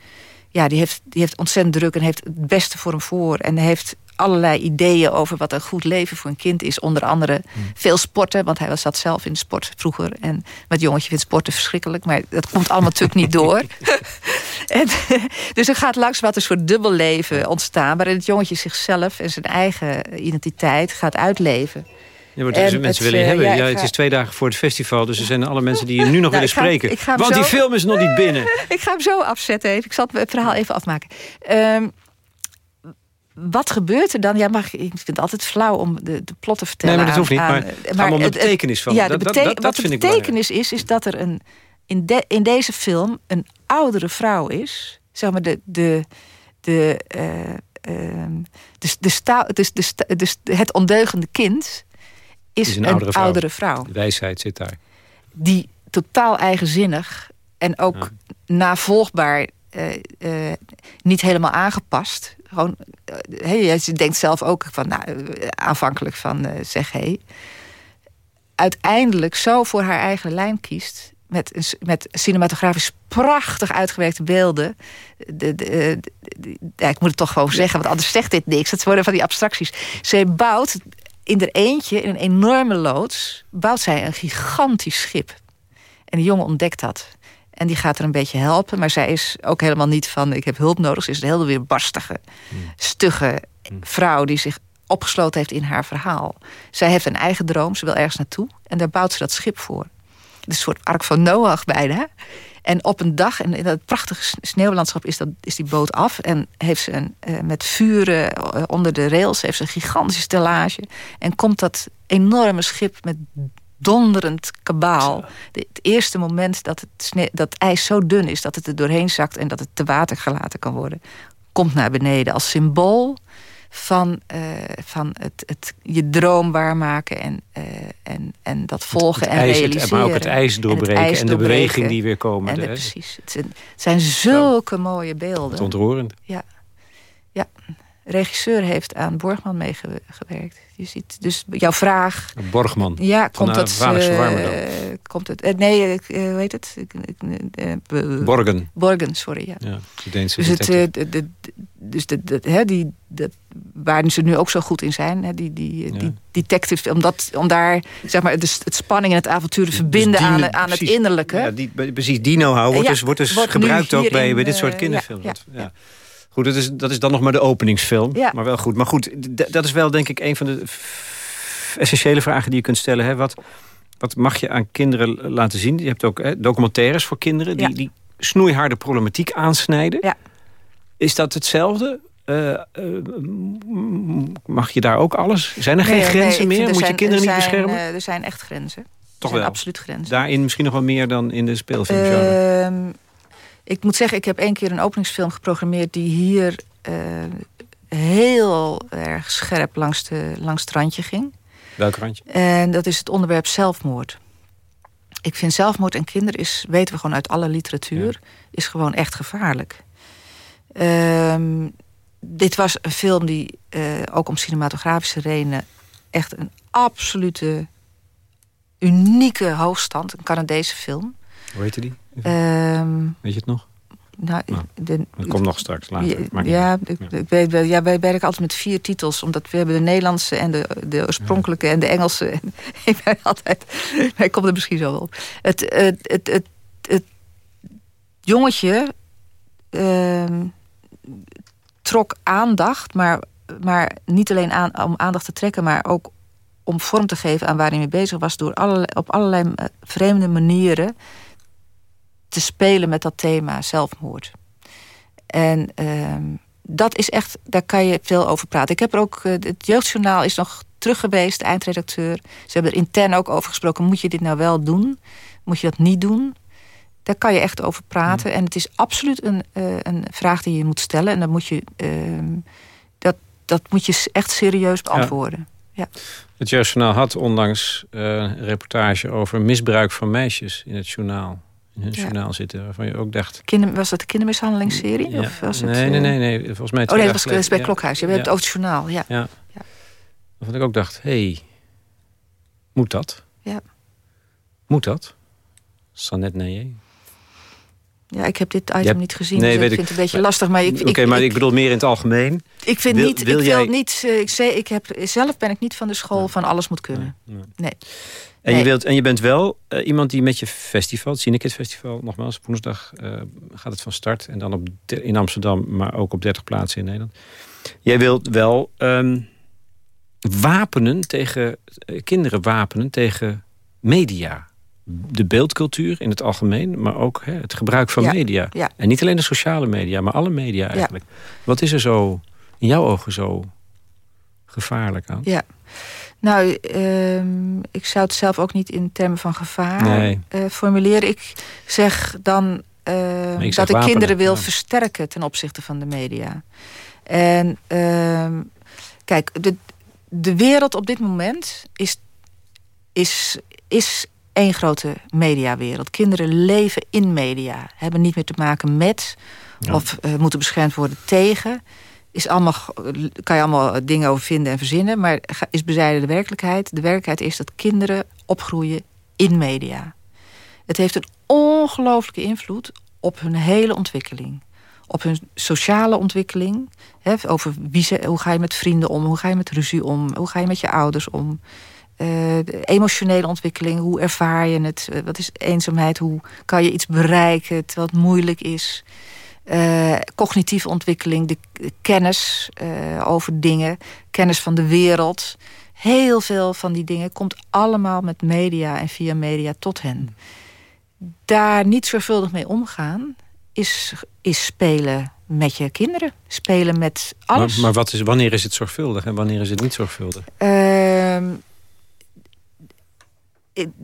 ja, die heeft, die heeft ontzettend druk en heeft het beste voor hem voor. En heeft allerlei ideeën over wat een goed leven voor een kind is. Onder andere hmm. veel sporten, want hij was zat zelf in de sport vroeger. En met jongetje vindt sporten verschrikkelijk, maar dat komt allemaal natuurlijk niet door. [LAUGHS] en, [LAUGHS] dus er gaat langs wat een soort dubbel leven ontstaan... waarin het jongetje zichzelf en zijn eigen identiteit gaat uitleven. Ja, mensen willen je hebben. Ja, het is twee dagen voor het festival, dus er zijn alle mensen die je nu [LAUGHS] nog nou, willen spreken. Want die film is nog niet binnen. ik ga hem zo afzetten even. Ik zal het verhaal even afmaken. Um, wat gebeurt er dan? Ja, mag, ik vind het altijd flauw om de, de plot te vertellen. Nee, maar dat hoeft niet. Maar, maar om de betekenis van. Ja, de dat, dat, wat de betekenis is, is dat er een, in, de, in deze film een oudere vrouw is. Zeg maar de, de, de, uh, uh, de, de, de, de, het ondeugende kind is, een, oudere, vrouw. De wijsheid zit daar. Die totaal eigenzinnig en ook navolgbaar uh, uh, niet helemaal aangepast. Gewoon, uh, hey, je denkt zelf ook van, nou, aanvankelijk van zeg hé. Hey. Uiteindelijk zo voor haar eigen lijn kiest. Met, met cinematografisch prachtig uitgewerkte beelden. De, de, ja, ik moet het toch gewoon zeggen, want anders zegt dit niks. Het worden van die abstracties. Ze bouwt in er eentje, in een enorme loods, bouwt zij een gigantisch schip. En die jongen ontdekt dat. En die gaat er een beetje helpen. Maar zij is ook helemaal niet van, ik heb hulp nodig. Ze is een heel weer barstige, hmm. stugge hmm. vrouw... die zich opgesloten heeft in haar verhaal. Zij heeft een eigen droom, ze wil ergens naartoe. En daar bouwt ze dat schip voor. Een soort ark van Noach bijna. En op een dag, en in dat prachtige sneeuwlandschap is, dat, is die boot af. En heeft ze een, uh, met vuren eh, onder de rails heeft ze een gigantische stellage. En komt dat enorme schip met donderend kabaal. het eerste moment dat het, dat ijs zo dun is dat het er doorheen zakt... en dat het te water gelaten kan worden, komt naar beneden als symbool van, uh, van het, het, je droom waarmaken en, uh, en, en dat volgen het, het en ijs, realiseren. maar ook het ijs doorbreken en, de beweging die weer komen. En precies. Het zijn, het zijn zulke mooie beelden. Het ontroerend. Ja. Regisseur heeft aan Borgman meegewerkt. Je ziet dus jouw vraag. Borgman. Ja, komt dat. Uh, komt het? Uh, nee, uh, hoe heet het? Borgen. Borgen, sorry. Ja. ja de Deense dus het, de, de, dus de, de, hè, die, de, waar ze nu ook zo goed in zijn, hè, die, die, die detective, om, dat, om daar zeg maar, de, het spanning en het avontuur te dus verbinden aan, aan het innerlijke. Ja, die, precies, die know-how wordt dus, wordt dus gebruikt ook bij, bij dit soort kinderfilms. ja. Goed, dat is, dat is dan nog maar de openingsfilm. Ja. Maar wel goed. Maar goed, dat is wel denk ik een van de essentiële vragen die je kunt stellen. Hè? Wat, wat mag je aan kinderen laten zien? Je hebt ook hè, documentaires voor kinderen die, die snoeiharde problematiek aansnijden. Ja. Is dat hetzelfde? Uh, uh, mag je daar ook alles? Zijn er geen grenzen meer? Moet je kinderen niet beschermen? Uh, er zijn echt grenzen. Toch wel? absoluut grenzen. Daarin misschien nog wel meer dan in de speelfilmgenre? Ehm, ik moet zeggen, ik heb één keer een openingsfilm geprogrammeerd... die hier uh, heel erg scherp langs, de, langs het randje ging. Welk randje? En dat is het onderwerp zelfmoord. Ik vind zelfmoord en kinderen, is, weten we gewoon uit alle literatuur... is gewoon echt gevaarlijk. Um, dit was een film die uh, ook om cinematografische redenen... echt een absolute unieke hoogstand. Een Canadese film. Hoe heette die? Um, Weet je het nog? Nou, nou, de, dat komt nog straks later. Ja, ja, ik, ik weet, ja, wij werken altijd met vier titels. Omdat we hebben de Nederlandse en de, de oorspronkelijke en de Engelse. [LAUGHS] ik ben altijd... Hij komt er misschien zo op. Het, het, het, het, het jongetje... Uh, trok aandacht, maar, maar niet alleen aan, om aandacht te trekken... maar ook om vorm te geven aan waar hij mee bezig was... door allerlei, op allerlei eh, vreemde manieren te spelen met dat thema zelfmoord. En uh, dat is echt, daar kan je veel over praten. Ik heb er ook, uh, het Jeugdjournaal is nog terug geweest, eindredacteur. Ze hebben er intern ook over gesproken. Moet je dit nou wel doen? Moet je dat niet doen? Daar kan je echt over praten. En het is absoluut een, uh, een vraag die je moet stellen. En dan moet je, ehm, dat, dat moet je echt serieus beantwoorden. Ja. ja. Het Jeugdjournaal had onlangs eh, een reportage over misbruik van meisjes in het journaal in het journaal zitten. Waarvan je ook dacht... Kinder, was dat de kindermishandelingsserie? Ja. Of was het, nee, nee, nee, nee. Volgens mij oh nee, dat was bij Klokhuis. Je hebt het over het journaal. Ja. ja. Waarvan ik ook dacht, hé, hey, moet dat? Ja. Moet dat? Sanet nee. Ja, ik heb dit item hebt, niet gezien. Nee, dus weet ik vind het een beetje lastig. Maar ik, Oké, okay, maar ik, bedoel meer in het algemeen. Ik vind wil, niet. Wil ik jij... wil niet. Uh, ik, zei, ik heb, zelf ben ik niet van de school van alles moet kunnen. Nee. nee. nee. En, je wilt, en je bent wel uh, iemand die met je festival, het Cinekit Festival, nogmaals, woensdag uh, gaat het van start. En dan op de, in Amsterdam, maar ook op 30 plaatsen in Nederland. Jij wilt wel um, wapenen tegen, uh, kinderen wapenen tegen media. De beeldcultuur in het algemeen, maar ook hè, het gebruik van ja, media. Ja. En niet alleen de sociale media, maar alle media eigenlijk. Ja. Wat is er zo, in jouw ogen zo gevaarlijk aan? Ja. Nou, uh, ik zou het zelf ook niet in termen van gevaar nee. uh, formuleren. Ik zeg dan uh, ik dat ik kinderen wil versterken ten opzichte van de media. En ehm, kijk, de, de wereld op dit moment is, is, is één grote mediawereld. Kinderen leven in media, hebben niet meer te maken met Ja. of uh, moeten beschermd worden tegen is allemaal, kan je allemaal dingen over vinden en verzinnen... maar is bezijden de werkelijkheid. De werkelijkheid is dat kinderen opgroeien in media. Het heeft een ongelooflijke invloed op hun hele ontwikkeling. Op hun sociale ontwikkeling. Hè, over wie ze, hoe ga je met vrienden om, hoe ga je met ruzie om... hoe ga je met je ouders om... De emotionele ontwikkeling, hoe ervaar je het? Uh, wat is eenzaamheid? Hoe kan je iets bereiken het moeilijk is? Uh, cognitieve ontwikkeling, de, de kennis uh, over dingen, kennis van de wereld. Heel veel van die dingen komt allemaal met media en via media tot hen. Daar niet zorgvuldig mee omgaan, is, is spelen met je kinderen. Spelen met alles. Maar, maar wat is, wanneer is het zorgvuldig en wanneer is het niet zorgvuldig? Uh,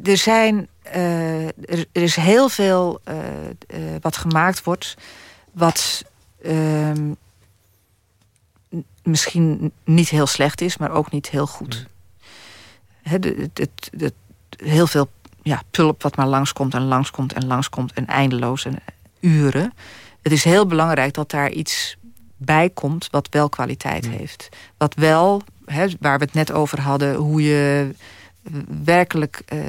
er zijn... Uh, er, is heel veel wat gemaakt wordt wat uh, misschien niet heel slecht is, maar ook niet heel goed. He, de, de, de, heel veel ja, pulp wat maar langskomt en langskomt en langskomt en eindeloos en uren. Het is heel belangrijk dat daar iets bij komt wat wel kwaliteit heeft. Wat wel, he, waar we het net over hadden, hoe je werkelijk uh,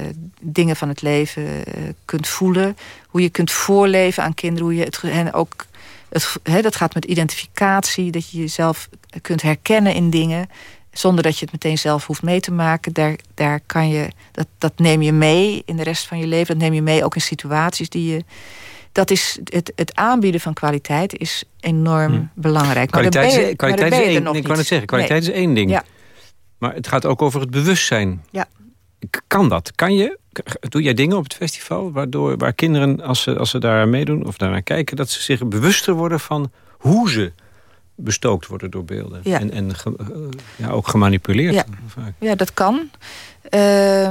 dingen van het leven uh, kunt voelen. Hoe je kunt voorleven aan kinderen. Hoe je het en ook het, he, dat gaat met identificatie. Dat je jezelf kunt herkennen in dingen. Zonder dat je het meteen zelf hoeft mee te maken. Daar, daar kan je, dat, dat neem je mee in de rest van je leven. Dat neem je mee ook in situaties die je... Dat is het, het aanbieden van kwaliteit is enorm Hm. belangrijk. Kwaliteit, maar is, kwaliteit is één. Ik kan het zeggen. Kwaliteit nee. is één ding. Ja. Maar het gaat ook over het bewustzijn. Ja. Kan dat? Kan je? Doe jij dingen op het festival waardoor waar kinderen, als ze, als ze daar meedoen of daarnaar kijken, dat ze zich bewuster worden van hoe ze bestookt worden door beelden. Ja. En, en ge, ja, ook gemanipuleerd. Ja, vaak. ja dat kan. Uh,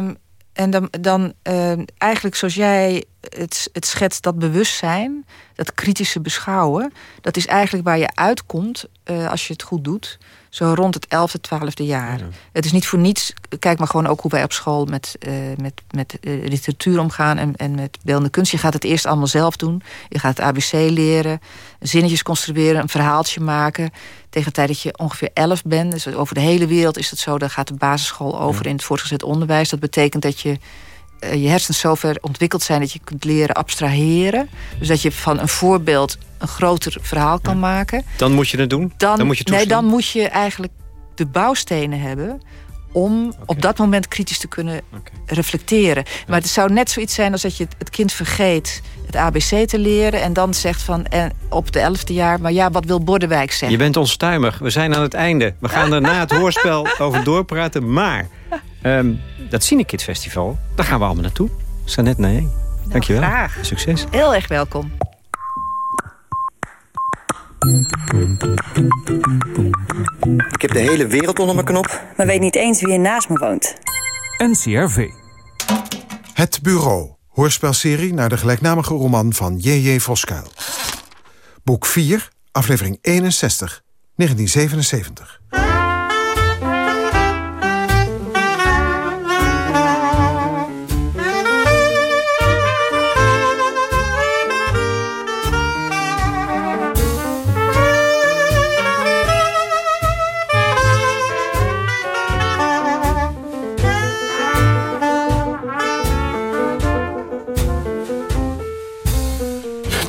en dan, dan uh, eigenlijk zoals jij het, het schetst dat bewustzijn, dat kritische beschouwen. Dat is eigenlijk waar je uitkomt uh, als je het goed doet. Zo rond het 11e, 12e jaar. Het is niet voor niets. Kijk maar gewoon ook hoe wij op school met, uh, met, met uh, literatuur omgaan en, en met beeldende kunst. Je gaat het eerst allemaal zelf doen. Je gaat het ABC leren, zinnetjes construeren, een verhaaltje maken. Tegen de tijd dat je ongeveer 11 bent, dus over de hele wereld is het zo, dan gaat de basisschool over ja. in het voortgezet onderwijs. Dat betekent dat je je hersens zover ontwikkeld zijn dat je kunt leren abstraheren. Dus dat je van een voorbeeld een groter verhaal kan ja. maken. Dan moet je het doen? Dan, dan moet je nee, dan moet je eigenlijk de bouwstenen hebben om okay. op dat moment kritisch te kunnen okay. reflecteren. Ja. Maar het zou net zoiets zijn als dat je het kind vergeet het ABC te leren... en dan zegt van en op de elfde jaar... maar ja, wat wil Bordewijk zeggen? Je bent onstuimig. We zijn aan het einde. We gaan er na het [LAUGHS] hoorspel over doorpraten. Maar um, dat Cinekid Festival, daar gaan we allemaal naartoe. Sanet nee. Nou, Dankjewel. Graag. Succes. Heel erg welkom. Ik heb de hele wereld onder mijn knop. Maar weet niet eens wie er naast me woont. NCRV. Het Bureau. Hoorspelserie naar de gelijknamige roman van J.J. Voskuil. Boek 4, aflevering 61, 1977.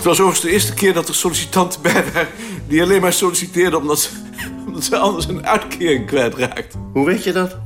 Was overigens de eerste keer dat er sollicitanten bij waren... die alleen maar solliciteerden omdat ze, omdat ze anders een uitkering kwijtraakten. Hoe weet je dat?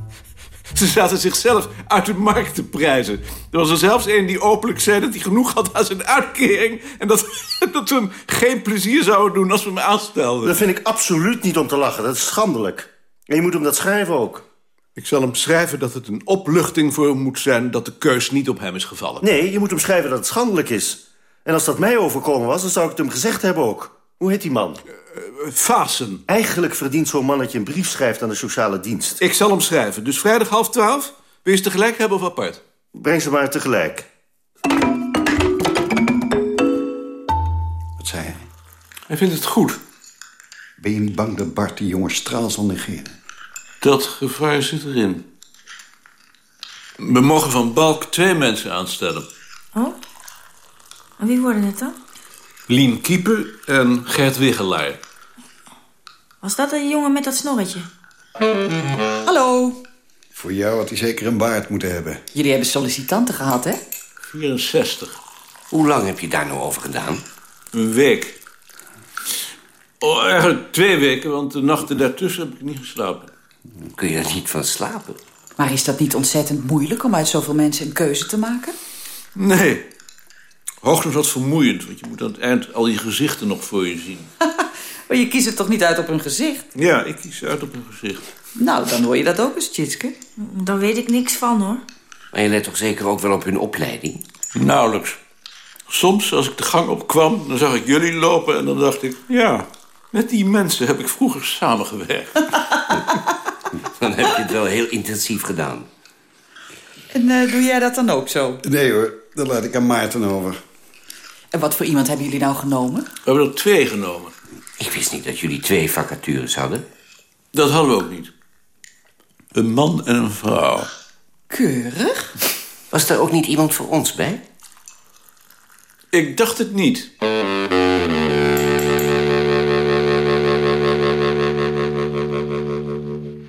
Ze zaten zichzelf uit de markt te prijzen. Er was er zelfs een die openlijk zei dat hij genoeg had aan zijn uitkering... en dat, [LAUGHS] dat we hem geen plezier zouden doen als we hem aanstelden. Dat vind ik absoluut niet om te lachen. Dat is schandelijk. En je moet hem dat schrijven ook. Ik zal hem schrijven dat het een opluchting voor hem moet zijn... dat de keus niet op hem is gevallen. Nee, je moet hem schrijven dat het schandelijk is. En als dat mij overkomen was, dan zou ik het hem gezegd hebben ook. Hoe heet die man? Uh, Fasen. Eigenlijk verdient zo'n man dat je een brief schrijft aan de sociale dienst. Ik zal hem schrijven. Dus vrijdag half twaalf? Wil je ze tegelijk hebben of apart? Breng ze maar tegelijk. Wat zei hij? Hij vindt het goed. Ben je niet bang dat Bart die jongen straal zal negeren? Dat gevaar zit erin. We mogen van Balk twee mensen aanstellen. Oh? En wie worden het dan? Lien Kiepen en Gert Wiggelaar. Was dat een jongen met dat snorretje? Hallo. Voor jou had hij zeker een baard moeten hebben. Jullie hebben sollicitanten gehad, hè? 64. Hoe lang heb je daar nou over gedaan? Een week. Oh, eigenlijk twee weken, want de nachten daartussen heb ik niet geslapen. Kun je er niet van slapen? Maar is dat niet ontzettend moeilijk om uit zoveel mensen een keuze te maken? Nee. Hoogstens wat vermoeiend, want je moet aan het eind al je gezichten nog voor je zien. [LAUGHS] maar je kiest het toch niet uit op hun gezicht? Ja, ik kies uit op hun gezicht. Nou, dan hoor je dat ook eens, Tjitske. Daar weet ik niks van, hoor. Maar je let toch zeker ook wel op hun opleiding? Nauwelijks. Soms, als ik de gang opkwam, dan zag ik jullie lopen... en dan dacht ik, ja, met die mensen heb ik vroeger samengewerkt. [LAUGHS] dan heb je het wel heel intensief gedaan. En uh, doe jij dat dan ook zo? Nee hoor, dat laat ik aan Maarten over. En wat voor iemand hebben jullie nou genomen? We hebben er twee genomen. Ik wist niet dat jullie twee vacatures hadden. Dat hadden we ook niet. Een man en een vrouw. Keurig. Was er ook niet iemand voor ons bij? Ik dacht het niet.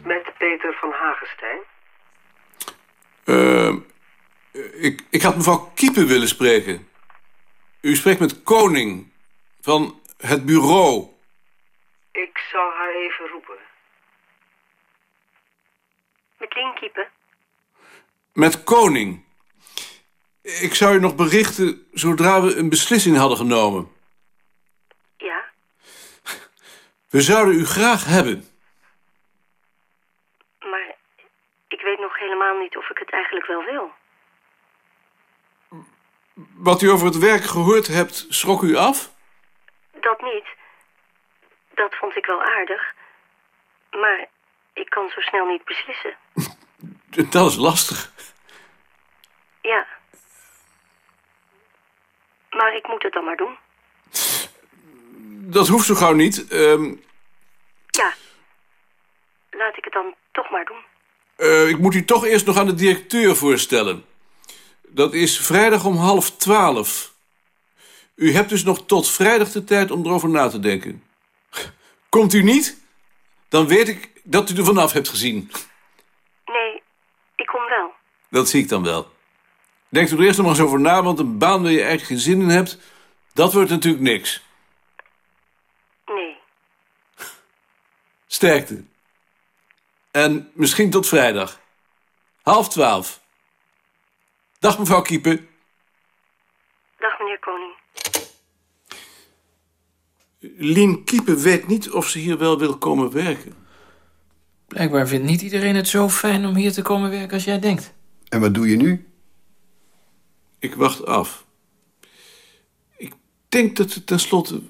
Met Peter van Hagestein. Uh, ik, ik had mevrouw Kiepen willen spreken. U spreekt met Koning van het bureau. Ik zal haar even roepen. Met Lien Kiepen? Met Koning. Ik zou u nog berichten zodra we een beslissing hadden genomen. Ja? We zouden u graag hebben. Maar ik weet nog helemaal niet of ik het eigenlijk wel wil. Wat u over het werk gehoord hebt, schrok u af? Dat niet. Dat vond ik wel aardig. Maar ik kan zo snel niet beslissen. [LAUGHS] Dat is lastig. Ja. Maar ik moet het dan maar doen. Dat hoeft zo gauw niet. Ehm, Ja. Laat ik het dan toch maar doen. eh, ik moet u toch eerst nog aan de directeur voorstellen. Dat is vrijdag om half twaalf. U hebt dus nog tot vrijdag de tijd om erover na te denken. Komt u niet? Dan weet ik dat u er vanaf hebt gezien. Nee, ik kom wel. Dat zie ik dan wel. Denk er eerst nog eens over na, want een baan waar je eigenlijk geen zin in hebt... dat wordt natuurlijk niks. Nee. Sterkte. En misschien tot vrijdag. Half twaalf. Dag mevrouw Kiepen. Dag meneer Koning. Lien Kiepen weet niet of ze hier wel wil komen werken. Blijkbaar vindt niet iedereen het zo fijn om hier te komen werken als jij denkt. En wat doe je nu? Ik wacht af. Ik denk dat ze tenslotte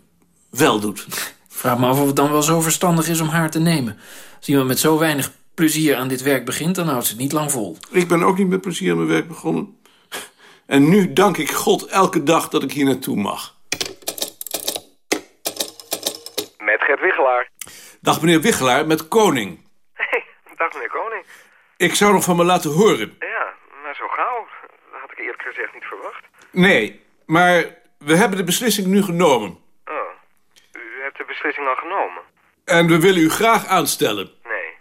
wel doet. [LAUGHS] Vraag me af of het dan wel zo verstandig is om haar te nemen. Als iemand met zo weinig plezier aan dit werk begint... dan houdt ze het niet lang vol. Ik ben ook niet met plezier aan mijn werk begonnen. En nu dank ik God elke dag dat ik hier naartoe mag. Met Gert Wichelaar. Dag meneer Wichelaar, met Koning. Hey, dag meneer Koning. Ik zou nog van me laten horen. Ja, maar zo gauw. Dat had ik eerlijk gezegd niet verwacht. Nee, maar we hebben de beslissing nu genomen. Oh, u hebt de beslissing al genomen? En we willen u graag aanstellen. Nee.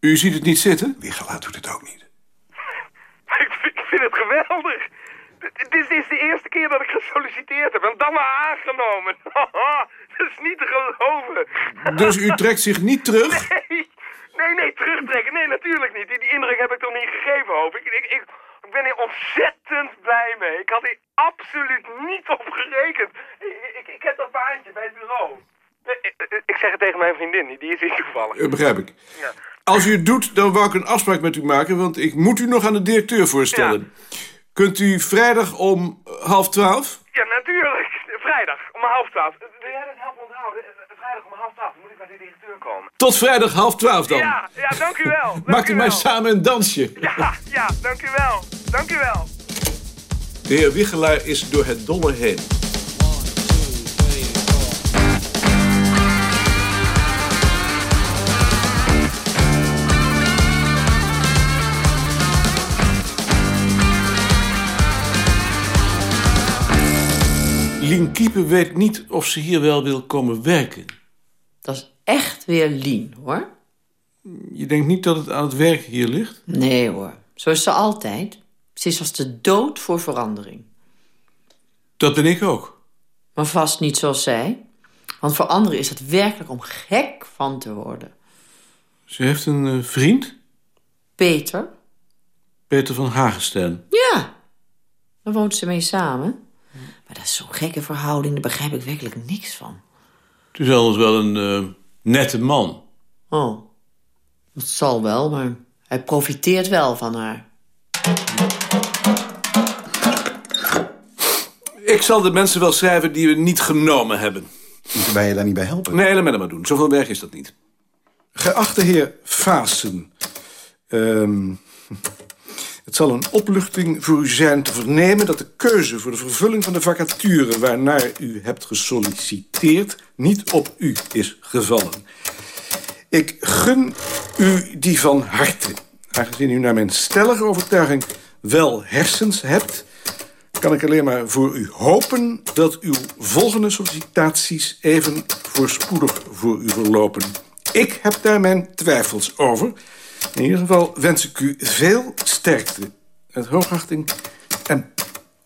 U ziet het niet zitten? Wichelaar doet het ook niet. Vind, het geweldig. Dit is, dit is de eerste keer dat ik gesolliciteerd heb en dan maar aangenomen. [LAUGHS] dat is niet te geloven. Dus u trekt zich niet terug? [LAUGHS] Nee, nee, nee, terugtrekken. Nee, natuurlijk niet. Die, die indruk heb ik toch niet gegeven, hoop ik. Ik, ik, ik ben hier ontzettend blij mee. Ik had hier absoluut niet op gerekend. Ik, ik, ik heb dat baantje bij het bureau. Ik, ik- ik zeg het tegen mijn vriendin, die is hier toevallig. Eh, begrijp ik. Ja. Als u het doet, dan wou ik een afspraak met u maken... want ik moet u nog aan de directeur voorstellen. Kunt u vrijdag om half twaalf? Ja, natuurlijk. Vrijdag om half twaalf. Wil jij dat helpen onthouden? Vrijdag om half twaalf moet ik bij de directeur komen. Tot vrijdag half twaalf dan. Ja, ja, dank u wel. Dank [LAUGHS] Maakt u u mij samen een dansje. Ja, ja, dank u wel. Dank u wel. De heer Wichelaar is door het dolle heen. Lien Kiepen weet niet of ze hier wel wil komen werken. Dat is echt weer Lien, hoor. Je denkt niet dat het aan het werk hier ligt? Nee, hoor. Zo is ze altijd. Ze is als de dood voor verandering. Dat ben ik ook. Maar vast niet zoals zij. Want voor anderen is het werkelijk om gek van te worden. Ze heeft een eh, vriend, Peter? Peter van Hagestein. Ja. Daar woont ze mee samen. Maar dat is zo'n gekke verhouding, daar begrijp ik werkelijk niks van. Het is anders wel een eh, nette man. Oh, dat zal wel, maar hij profiteert wel van haar. Ik zal de mensen wel schrijven die we niet genomen hebben. Moeten wij je daar niet bij helpen? Nee, laat mij dat maar doen. Zoveel werk is dat niet. Geachte heer Vaassen. ehm, het zal een opluchting voor u zijn te vernemen... dat de keuze voor de vervulling van de vacature... waarnaar u hebt gesolliciteerd, niet op u is gevallen. Ik gun u die van harte. Aangezien u naar mijn stellige overtuiging wel hersens hebt... kan ik alleen maar voor u hopen dat uw volgende sollicitaties even voorspoedig voor u verlopen. Ik heb daar mijn twijfels over. In ieder geval wens ik u veel sterkte. Met hoogachting en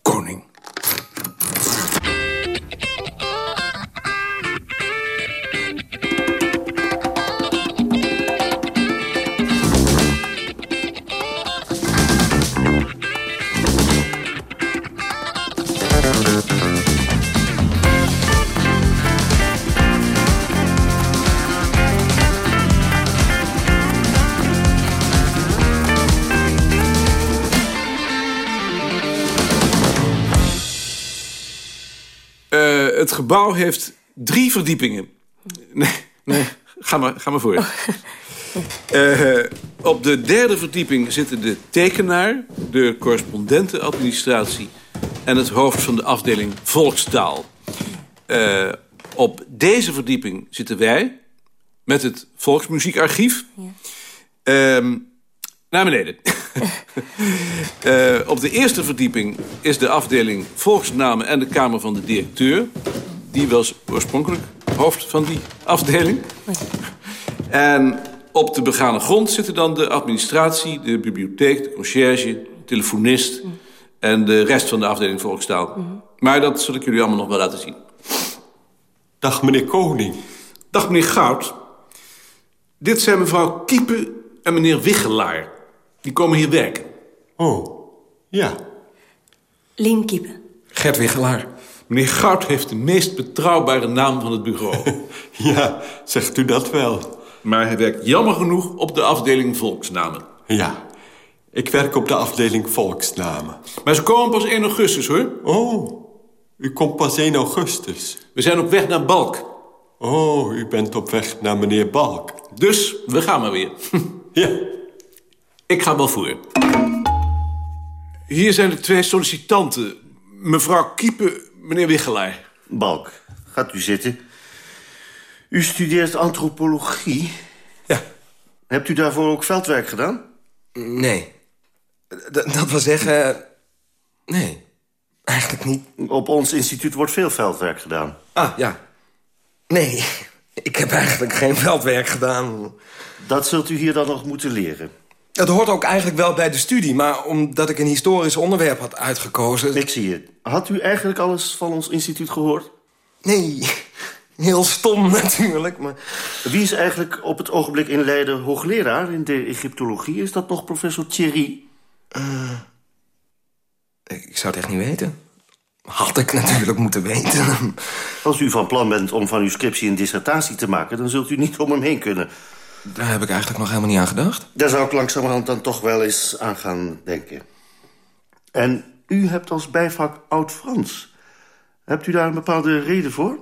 koning. Het gebouw heeft drie verdiepingen. Nee, nee ga, maar, ga maar voor. [LAUGHS] Eh, op de derde verdieping zitten de tekenaar, de correspondentenadministratie en het hoofd van de afdeling Volkstaal. Uh, op deze verdieping zitten wij met het Volksmuziekarchief. Ja. Uh, naar beneden. [LAUGHS] uh, [LAUGHS] op de eerste verdieping is de afdeling Volksnamen en de Kamer van de Directeur. Die was oorspronkelijk hoofd van die afdeling. En op de begane grond zitten dan de administratie, de bibliotheek, de conciërge, de telefonist... en de rest van de afdeling Volkstaal. Maar dat zal ik jullie allemaal nog wel laten zien. Dag, meneer Koning. Dag, meneer Goud. Dit zijn mevrouw Kiepen en meneer Wiggelaar. Die komen hier werken. Oh, ja. Lien Kiepen. Gert Wiggelaar. Meneer Goud heeft de meest betrouwbare naam van het bureau. [LAUGHS] ja, zegt u dat wel. Maar hij werkt jammer genoeg op de afdeling volksnamen. Ja, ik werk op de afdeling volksnamen. Maar ze komen pas 1 augustus, hoor. Oh, u komt pas 1 augustus. We zijn op weg naar Balk. Oh, u bent op weg naar meneer Balk. Dus, we gaan maar weer. [LAUGHS] ja. Ik ga wel voor. Hier zijn de twee sollicitanten. Mevrouw Kiepen, meneer Wiggelaar. Balk, gaat u zitten. U studeert antropologie. Ja. Hebt u daarvoor ook veldwerk gedaan? Nee. D dat wil zeggen... Nee, eigenlijk niet. Op ons instituut wordt veel veldwerk gedaan. Ah, ja. Nee, ik heb eigenlijk geen veldwerk gedaan. Dat zult u hier dan nog moeten leren. Het hoort ook eigenlijk wel bij de studie, maar omdat ik een historisch onderwerp had uitgekozen... Ik zie het. Had u eigenlijk alles van ons instituut gehoord? Nee, [LAUGHS] heel stom natuurlijk, maar... Wie is eigenlijk op het ogenblik in Leiden hoogleraar in de Egyptologie? Is dat nog professor Thierry? Uh, ik zou het echt niet weten. Had ik natuurlijk moeten weten. Als u van plan bent om van uw scriptie een dissertatie te maken... dan zult u niet om hem heen kunnen. Daar heb ik eigenlijk nog helemaal niet aan gedacht. Daar zou ik langzamerhand dan toch wel eens aan gaan denken. En u hebt als bijvak Oud-Frans. Hebt u daar een bepaalde reden voor?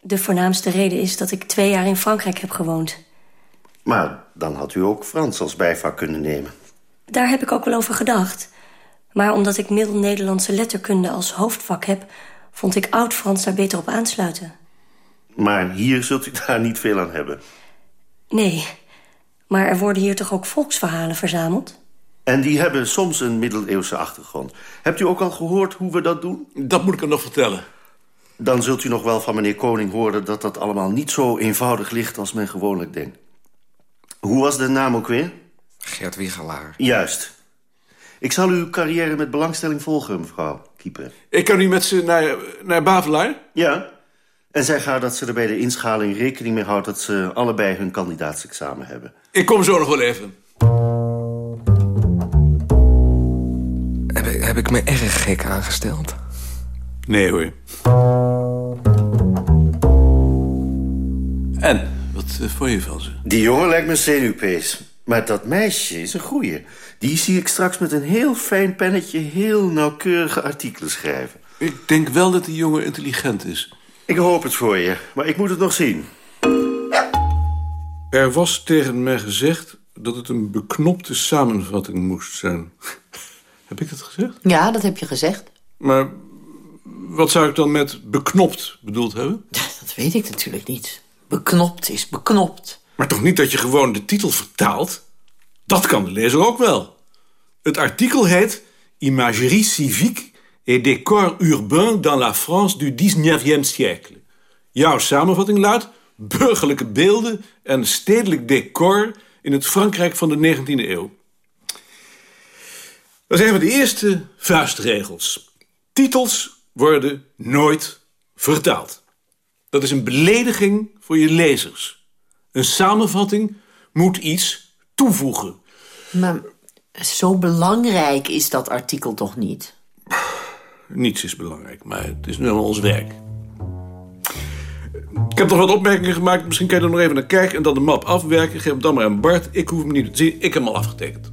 De voornaamste reden is dat ik twee jaar in Frankrijk heb gewoond. Maar dan had u ook Frans als bijvak kunnen nemen. Daar heb ik ook wel over gedacht. Maar omdat ik Middel-Nederlandse letterkunde als hoofdvak heb... vond ik Oud-Frans daar beter op aansluiten. Maar hier zult u [LAUGHS] daar niet veel aan hebben. Nee, maar er worden hier toch ook volksverhalen verzameld? En die hebben soms een middeleeuwse achtergrond. Hebt u ook al gehoord hoe we dat doen? Dat moet ik hem nog vertellen. Dan zult u nog wel van meneer Koning horen... dat dat allemaal niet zo eenvoudig ligt als men gewoonlijk denkt. Hoe was de naam ook weer? Gert Wiegelaar. Juist. Ik zal uw carrière met belangstelling volgen, mevrouw Kieper. Ik kan nu met ze naar, naar Bavelaar? Ja. En zij gaat dat ze er bij de inschaling rekening mee houdt... dat ze allebei hun kandidaatsexamen hebben. Ik kom zo nog wel even. Heb ik, heb ik me erg gek aangesteld? Nee hoor. En, wat uh, vond je van ze? Die jongen lijkt me zenuwpees. Maar dat meisje is een goeie. Die zie ik straks met een heel fijn pennetje... heel nauwkeurige artikelen schrijven. Ik denk wel dat die jongen intelligent is. Ik hoop het voor je, maar ik moet het nog zien. Er was tegen mij gezegd dat het een beknopte samenvatting moest zijn. [LAUGHS] heb ik dat gezegd? Ja, dat heb je gezegd. Maar wat zou ik dan met beknopt bedoeld hebben? [LAUGHS] Dat weet ik natuurlijk niet. Beknopt is beknopt. Maar toch niet dat je gewoon de titel vertaalt? Dat kan de lezer ook wel. Het artikel heet Imagerie civique et décors urbains dans la France du 19e siècle. Jouw samenvatting luidt burgerlijke beelden en stedelijk decor in het Frankrijk van de 19e eeuw. Dan zijn we de eerste vuistregels. Titels worden nooit vertaald. Dat is een belediging voor je lezers. Een samenvatting moet iets toevoegen. Maar zo belangrijk is dat artikel toch niet? Niets is belangrijk, maar het is nu al ons werk. Ik heb nog wat opmerkingen gemaakt. Misschien kan je er nog even naar kijken en dan de map afwerken. Geef hem dan maar aan Bart. Ik hoef hem niet te zien. Ik heb hem al afgetekend.